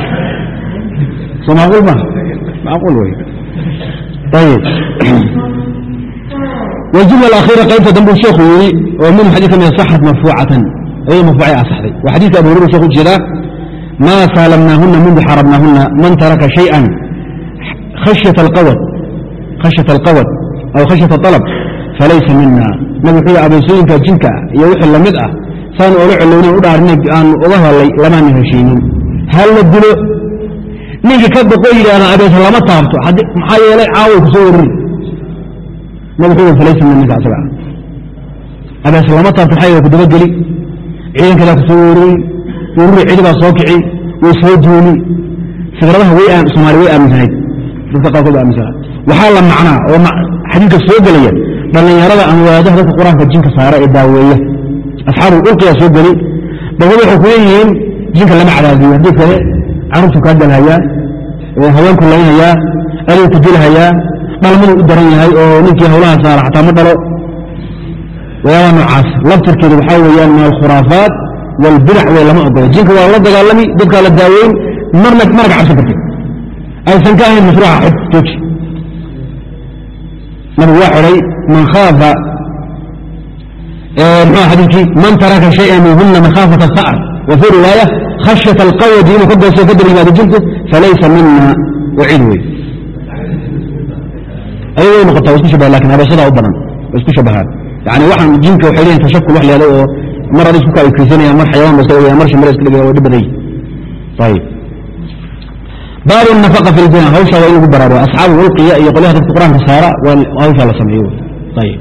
Speaker 2: so macquul ma macquul wey ayib wajumla alakhiira qaybta dambuu sheekhu yidhi oo min xadii ka saxat marfuucatan ayay marfuucay asaxday waa xadiiska abu hurera shekh u maa saalamnaahuna mundu xarabnaahuna man taraka shayئa khashyata alqawad khashyata alqawad aw khashyata alab falaysa mina nabi wuxuu aboorsooyinka jinka iyo wixii la ah saan ola colowna u dhaarinay aan uga helay lamaana heshiinin. Hal la dilo ninkii ka boqo yidhaahda abeesa lama taabto. Maxaa yeelay caaway ku soo waruri nabi wuxuu yidhi falaysa min ninka asaga. Lama taabto maxaa yeele ku dabageli ciidankadaa ku soo waruri waruri cidi baa soo kici way soo duuli. Fikradaha way soomaali way aaminsanayd. Dadka qaarkood ba aaminsana. Waxaa la macnaa oo xadiidka soo gelaya dhallinyarada ama wadaadaha dadka qur'aanka jinka saara ee daaweeya asxaabu ulqiya soo geli dabad waxay ku jinka lama cadaabiyo haddii kale carruurtu kaa dalhayaa haweenku laynhayaa aduu ku dilhayaa dhalmadu u daran yahay oo ninkii hawlaha saara xataa ma dhalo. Wayaaba noocaas labtirkeedu waxaa weeyaan min alkhuraafaat waalbidac wey lama ogolo jinka waa la dagaalami dadkaa la daaweyn marna marga cabsi kartay aysan ka ahayn mashruuca xid jooji. Nabigu waa xidhay man khaafa mxuu xadiikii man taraka shayئa minhuna makhaafata الsacr wa fii riwaaya khashyaة alqawdi inuu ka gooso kadib yimaado jinku falaysa mina wacid wey ayag way noqotaa wa isku shabahan lakin habeeshadaa u badan way isku shabahaan yani waxaan jinka waxay leeyihin tashakul wax leeday oo mar ad isku kaakaysanaya mar xayawaan ba iska dhigaya mar shimira iska dhigaya waa dhib badan yihi ayib baabu nafaqa fi lbina hawshaa waa in lagu baraarugo asxaabu ulqiya iyo qolyaha dadka qur-aanka saara waa hawshaa la sameeyo ayib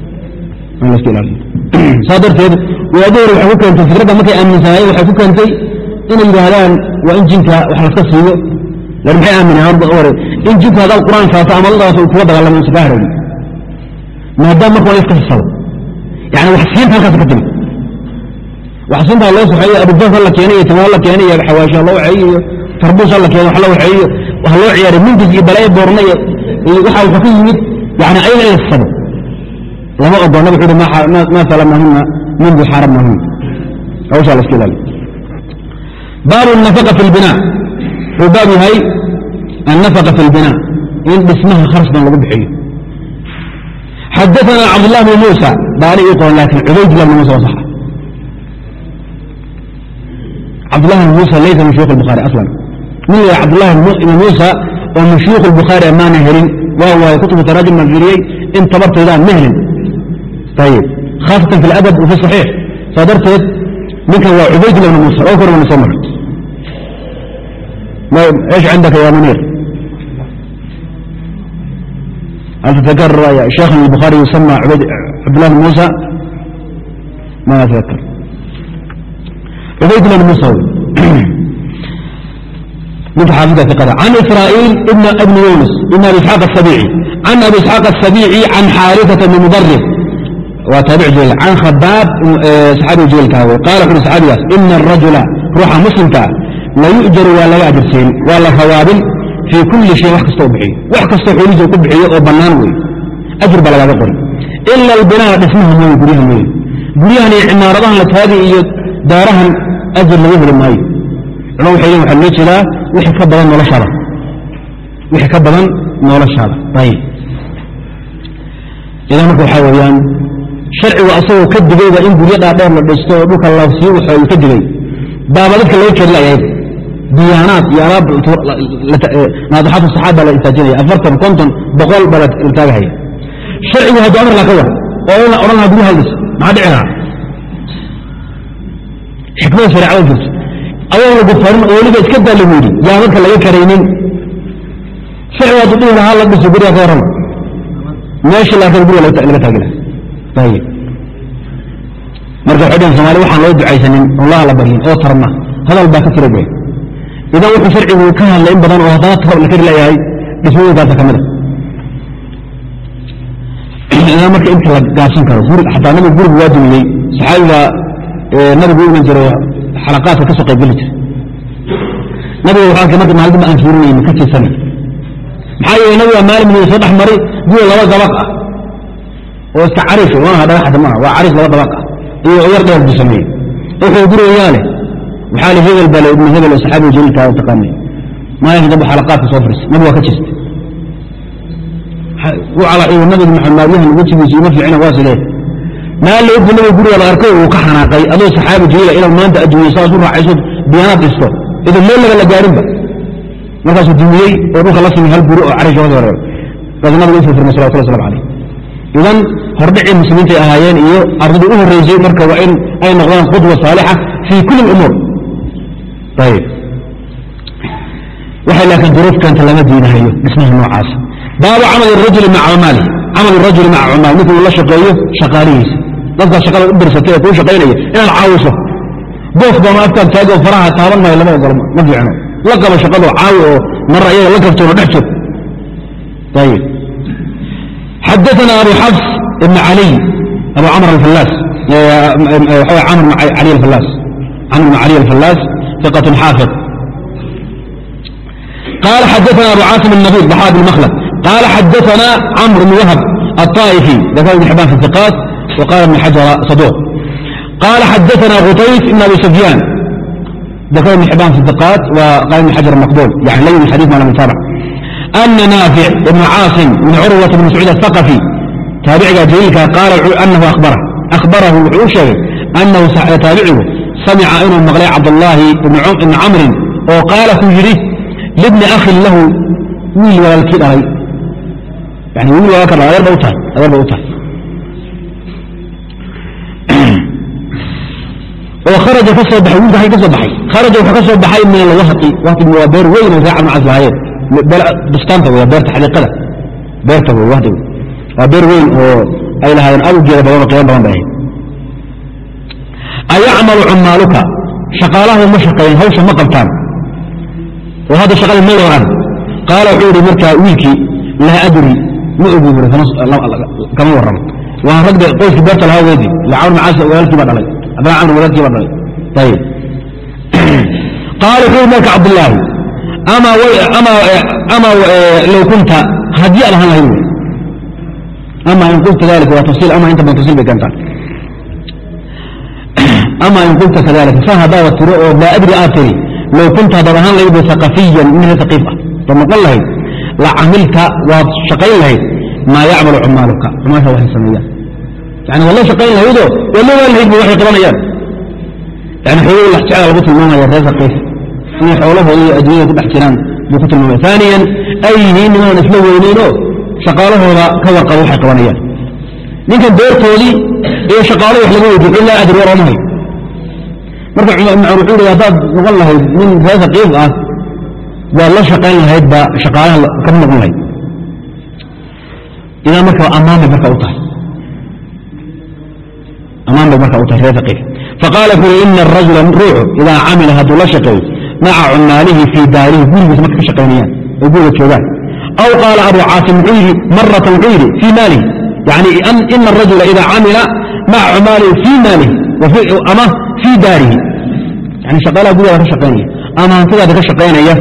Speaker 2: in la iska ilaaliyo saa darteed wadaadda hore waxay ku keentay fikradda markay aaminsanaayeen waxay ku keentay inay yidhaahdaan waa in jinka wax laska siiyo lan maxay aaminaan hore in jinku haddaad qur'aan saato ama ladaas uu kuga dagaalamo usa kaa harowni maadaama marka waa in iska sasabo yani wax siinta halkaas ka timi wax siintaa loo soxeeyo abujaf ha la keenay iyo timaa la keenay iyo xawaasho ha loo waxeeyo iyo tarbuus ha la keeno wax la waxeeyo ha loo ciyaaray mintis iyo balaayo boorna iyo waxa wuxuu ka yimid yani ayaga in la sasabo lama odoonna wuxu ma salamahuna min bixaramahuna hawshaa la ilaaliy baabu nafaqa fi lbina wuxuu baab yahay annafaqa fi lbina in dhismaha kharash lagu bixiyo. Xadaana cabdullah bn muusa baani ii qoran laakiin cubaydillah bn muusa waa saxa. Cabdullah bn muusa laysa min shuyukh aslan min la cabdullah bn muusa oo min shuyukh maana helin waa waayo kutubu taraajim baan fiiriyey in tabartaydaan ma helin khaaatan fi adab wa fi axiix saa darteed ninkan waa cubayd bn musa oo kor wana soo maray ish cindaka ya muniir hal tatakarr sheekhan الbukhaari yusama cabdillah bn musa ma atakar cubayd bn musa ninka xaafidka iada can israa'iil ibn yunus ibn abi isxaaq aلsabiici can abi isxaaq aلsabiici can xaariثata bn mudarif waa taabc jil can khabaab saxaabiga jiilka ahaw qaala xuri saxaabigaas ina arajula ruuxa muslimkaa la yu'jaru waa laga ajirsiin waa la rawaabin fii kulli shay wax kastoo bixiyo. Wax kastoo xoolihiisa ku bixiyo oo bannaan wey ajir baa lagaaga qori ila albinaa dhismaha mooye guryaha mooye. Guryahan iyo cimaaradahan lataadi iyo daarahan ajir lagu heli maayo. Culama waxay leeyihiin waxaa loo jeedaa wixii ka badan noloshaada. Wixii ka badan noloshaada. Ayib. Idan marka waxaa weeyaan sharcigu asagoo ka digayba in guryo dhaadheer la dhisto oo dhulka la sii waxooyu ka digay. Baaba dadka laga keeni layayd diyaanaad iyo alaab naadaxaatu saxaaba la istaajinaya afartan konton boqol baa la taagahaya sharcigu hadduu amar laa ka war oo ina odhan lahaa guryaha dhis maxaa dhici lahaa? Xikmada shareecada jirto. Ayaan lagu farin oo weliba iska daa lagu yidhi yaa laga karaynin. Sharcigu hadduu dhihi lahaa la dhiso guryaha ka warrama. Meesha laakiin guriga laga taagi lahaa. ayib marka waxay dhaheen somaali waxaan loo ducaysanin allaha la baryin oo tarma hadal baa ka tira bay idan wuxuu sharcigu ka hadlay in badan oo haddana taba la kari leeyahay dhismooyinkaasa ka mid a idan marka inta la gaabsan karo xataa nabigu gurigu waa dumiyey saxaabiga nabigu u iman jiray xalaqaadka ka soo qaybgeli jiray nabiga wuxuu arkay marka maalin ma aan fiirinayni ka tiirsanay maxaa yeelay nabiga maalin mid soo dhex maray guri laba ah oo iska cariis maaha dhagaxda maaha waa cariis laba dabaq ah. Iyo yar dheer buu sameeyey. Wuxuu gurigayaa waxaa le hebel baa le ibnu hebel oo saxaabiga jaliilkaa taqaanay. Maalinka dambe xalaqaadka soo fariis nabi waa ka jirta u calaciyo nabiga maxamaadyahan wejigiisa uma fiicina waa sidee maalla ogba nabiga guriga la arko uu ka xanaaqay adoo saxaabi jaliila inaad maanta adduunya saas u raacayso diyaanaad dhisto. Idan meel laga la gaarinba. Markaasuu dumiyey oo dhulka la simay hal guri oo carish hoos horeero markaasuu nabiga u soo firmay salawatullah waslamu calayh idan hordhicii muslimiintay ahaayeen iyo ardadii u horreysay marka waa in ay noqdaan qudwa saalixa fii kulli lumuur ayib waxay laakiin duruuf keenta lama diinahayo dhismaha noocaas. Baabu camal rajuli maca cumaali camal rajuli maca cumaali ninkuu uu la shaqeeyo shaqaalihiisa dadkaa shaqada u dirsatay ee kuu shaqaynaya inaad caawiso. Boos baama afkaan taagi oo faraha taaban maayo lama ogolo ma fiicno. La qabo shaqado caawi oo marra iyaga la kabtoon oo dhex joog ayib xadaana abu xafs ibn ali abu amr alfallaas camr bn cali alfallaas iqat xaafid قال xadaثna abu cاasim النبيd bxa بن mhlد قال xadaثna cmr بن whb الطائفي ذkr بن حbاn في الثقاaت وقال بن xaجر صدوq قال xadaثna غطayf بن abi سfyاn ذkr بن حbاn في الثقاaت وقال بن حجر مقبول. يعني lي الحdيث ma lم يتابع أن نافع بن عاصم بن عروة بن مسعود الثقفي تابعك جليلك قال أنه أخبره أخبره وحuu sheegay أنه تابعه سمع inuu mقلay cabdاللahi بن cمri oo قاaل ku yidhi لبن أخi lahu wiil walaalkii dhalay yani wiil walaalka dhalay adeer ba u tahay adeer ba u tahay oo kharaja ka soo baxay wiilka ka soo baxay kharaja wuxuu ka soo baxay min alwahqi wahqigu waa beer weyn oo reeca macas lahaayeen bustaanta wey beerta xadiiqada beerta wey wahdigu waa beer weyn oo ay lahaayeen awgeeda badan oo qiimo badan bay ahayd ayacmalu cumaaluka shaqaalaha ma shaqeeyeen hawsha ma qabtaan oo hadda shaqada ma waran qaala wuxuu yihi markaa wiilkii laa adri ma ogi buri kama warramo waa ragda qoyskii beerta lahaa weydii ila camr macaas walaalkii baa dhalay abdalla camr walaalkii baa dhalay ayib qaala wuxuu yihi marka cabdullaahi ama ama low kunta haddii aad ahaan lahayd. Ama in qulta dalika waa tafsiil ama inta badan tafsiil bay keentaa ama in qulta kadalika sa haddaada tiro oo laa adri aad tiri low kunta haddaad ahaan lahayd aqafiyan min reer aqiif ah. Noqon lahayd la camilta waad shaqayn lahayd maa yacmalu cumaaluka. Cumaasha waxay sameeyaan. Yani waad shaqayn lahaydoo waad la waan lahayd ba waxay qabanayaan. Yani xoogay lax jecla lagu tilmaamaya reer aqiif inay xoolahooda iyo adduunyada ku dhex jiraan. Buu ku tilmaamaya aaniyan ay yihiin nimaan isla weyneynoo shaqaalahooda ka warqaba waxay qabanayaan. Ninkan beertoodii iyo shaqaalo wax laga weydiyo ilaa adri war marka cumar wuxuu haddaad noqon lahayd nin reer aqiif ah waad la shaqayn lahayd ba shaqaalaha kama noqon lahayd. Idaa marka ammaan marka u tahay. Ammaan marka u tahay reer aqiif faqaala yihi ina arajula ruuxu idaa camila hadduu la shaqeeyo maca cumaalihi fii daarihi gurigiisa marka ka shaqaynayaan oo guriga joogaan aw qaala abu caasim wuxuu maratan wuxuu fii maalihi yani ina arajula idaa camila maca cumaalihi fii maalihi ama fii daarihi yani shaqaalaha gurigaada ka shaqaynaya ama hantidaada ka shaqaynaya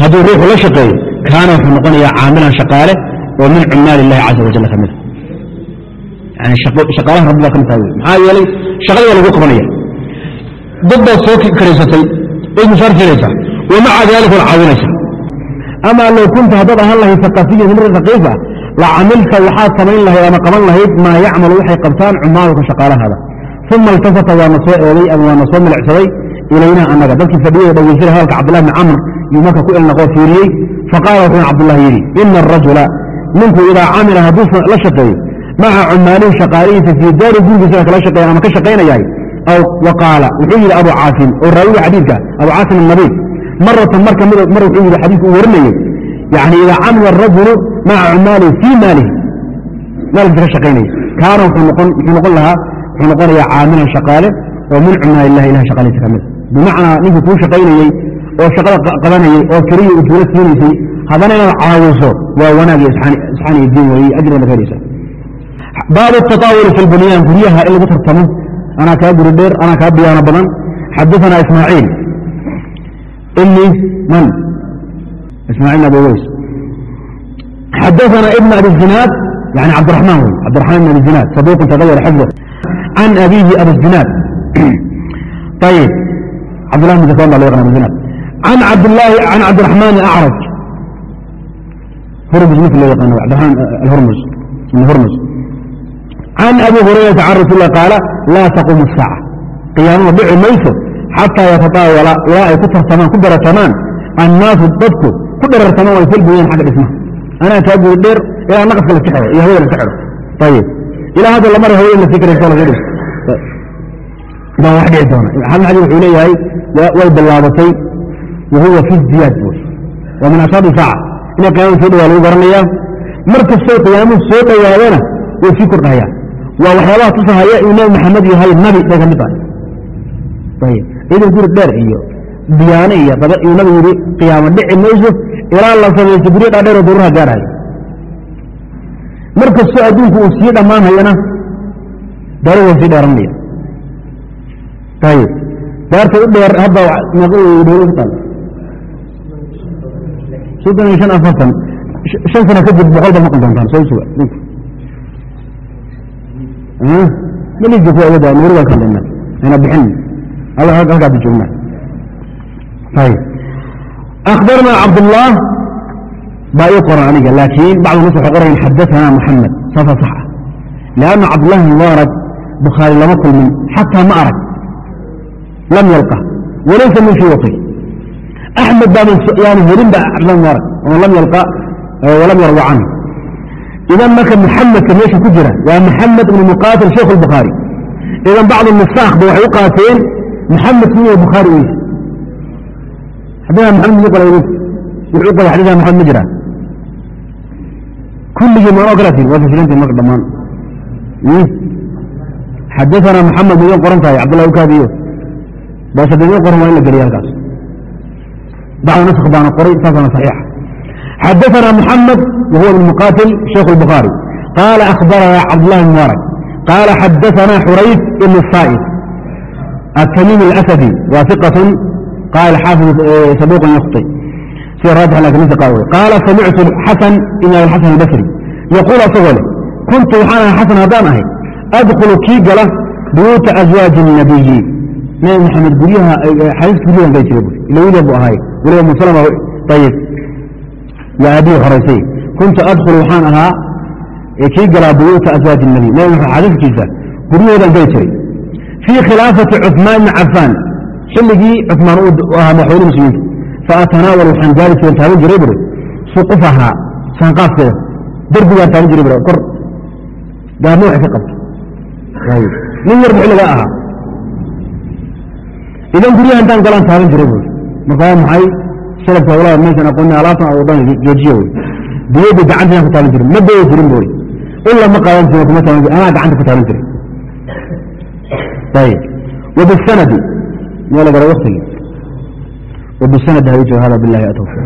Speaker 2: hadduu ruuxu la shaqeeyo kaana wuxuu noqonayaa caamilan shaqaale oo min cumaali illahi caza wajal ka yani shaqaalaha rabbi baa ka mid tahay maxaa yeelay shaqadii waa lagu qabanaya dad baad soo karaysatay way mushaar filaysaa wa maca dalika waad caawinaysaa ama low kunta haddaad ahaan lahayd aqafiya min reer aqiifa la camilta waxaad samayn lahayd ama qaban lahayd maa yacmalu waxay qabtaan cumaaluka shaqaalahaada. Uma iltafata waana soo eeday ama waana soo milicsaday ilaynaa annaga. Dadkii fadhiyay dhegeysanay hadalka cabdullahi bni camr yuu marka ku ilnaqoo fiiriyey faqaala wuxuu cabdullahi yidhi ina arajula ninku idaa camila hadduu la shaqeeyo maca cumaalihi shaqaalihiisa fii daari gurigiisa kala shaqeeya ama ka shaqaynayahay aw waqaala wuxuu yidhi abu caasim oo raawiga xadiidka abu caasim annabiy maratan marka mar wuxuu yidhi xadiidku uu warinayey yani idaa camila arajulu maca cumaalihi fii maalihi maalkiisa ka shaqaynaya kaana wuxuu noqon lahaa wuxuu noqonayaa caamilan shaqaale oo min cumaali illahi ilahay shaqaalihiisa ka mid bimacnaa ninkii kuu shaqaynayey oo shaqada qabanayey oo keliya ujuulo siinaysay haddana inaad caawiso waa wanaag iyo isxaan iyo diin weeye ajrina ka helaysa baabu tataawuli fi lbunyaan guryaha in lagu tartamo anaa kaa guri dheer anaa kaa biyaano badan xadaثana ismaaciil ibni man ismaaciil abi weys xadaثana ibn abi zinaad yani cabdiraxmaan wey cabdiraxmaan ibn abi zinaad saduuqun tagayar xifdo can abihi abi zinaad ayib cabdullah bn zakwan baa loo yaqana abu zinaad can cabdillaahi can cabdiraxmaan acraj hurmus ninka loo yaqaano cabdiraxmaan alhurmus ibn hurmus can abi hurayrata can rasuul lah qaala laa taquumu الsaaca qiyaamada dhici mayso xataa yatataawala ilaa ay ku tartamaan ku darartamaan annaasu dadku ku dharartamaan way filbuyeen xagga dhismaha anaa kaa guri dheer ilaa naqaska laska xidho iyo hawada laska xidho ayib ilaa hadda lamara hawada la sii karayso laga dhiso baa wax dhici doona xasan xajar wuxuu leeyahay way bilaabatay wahuwa fi ziyaad buy waa min ashaadi saaca inay qiyaamada soo dhawaa lagu garanayaa soo way sii kordhahayaan waa waxyaabaha tusahaya nebi maxamed yahay nabi bay ka mid tahay ayib. Idin guri dheer iyo diyaane iyo daba iyuu nabigu yidhi qiyaamo dhici mayso ilaa la samaysto guryo dhaadheer oo daruuraha gaarhaya mar adduunku uu sii dhammaanhayana daru way sii dheeranaya ayib. Daarta u dheer hadda taal soddon iyo shan afartan shan sano kadib boqol ba maqli doontaan soo suga maliga ku awada nuuriga ka hadlayna ayna bixin. Halkaa bi joognaa. Ayib akhbarna cabdullah baa ii qoran aniga laakiin bacdu nas waxay qorayan xadaثana muxamed saasa sax ah. Lanna cabdullahi mubaarak bukhaari lama kulmin xataa ma arag. Lam yalqa. Walaysa min shuyuuqi axmed baa yaanu helin ba cabdullahi mubaarak oo lam yalqa walam yarwa canhu idan marka muxamedka meesha ku jira waa muxamed ibnu muqaatil sheikh اlbukhaari idan bacdu nusaakh ba waxay u qaateen muxamedku inuu bukhaari u yahay xadana maxamed qoray wuxuu qoray xadana maxamed ma jiraa kulligii ma ogolatiin waa fasilantiin marka dhammaan xadaana maxamed midan qoran tahay cabdullahi ukaadiyo base damiin qoran waa in la geliya halkaas bacda nask baana qoray saasana saxiixa xadaana muxamed wahuwa ibn muqatil sheikh الbukhaari qaala akhbarana cabdullahi mubaarak qaala xadaana xurayf ibn الsaa'id التميم الأسدي واثقة قال حافظ صدوق يخطئ سير راجح لكن ليس قوي قال سمعت الحسن إن الحسن البصري يقول أصغله كنت وحانا حسن هدان أهي أدخل كيقلة بيوت أزواج النبي نبي محمد قريها حديث قريها بيت يقول إلى ويلي أبو أهاي ولي أم waa aabihii horaysay kuntu adkhulu waxaan ahaa kii galaa buyuuta aswaaji nabi nabi muxuu xadiiskiisa guryahoodan geli jiray fii khilaafati cumaan ibni cafaan xilligii cumaan u ahaa madaxweyne muslimiinta faatanaawalu waxaan gaari jiren taaban jiray buri suqufahaa saanqaafkeeda derbigaan taaban jiray bur kor gaarna waxay ka qabto nin yarbu xilligaa ahaa idan guryaha intaan galaan taaban jiray buri marka maxay salafka hawlada maysan aqoonin alaabtan oo dhan joojiye wey biyada gacantaan ku taaban jirin ma beyi jirin buri ila ma qaadan jirin kuma taaban jirin anaa gacanta ku taaban jiray ayib وبالسند ولا قال وقتي وبالسند هذا هذا بالله أتوفى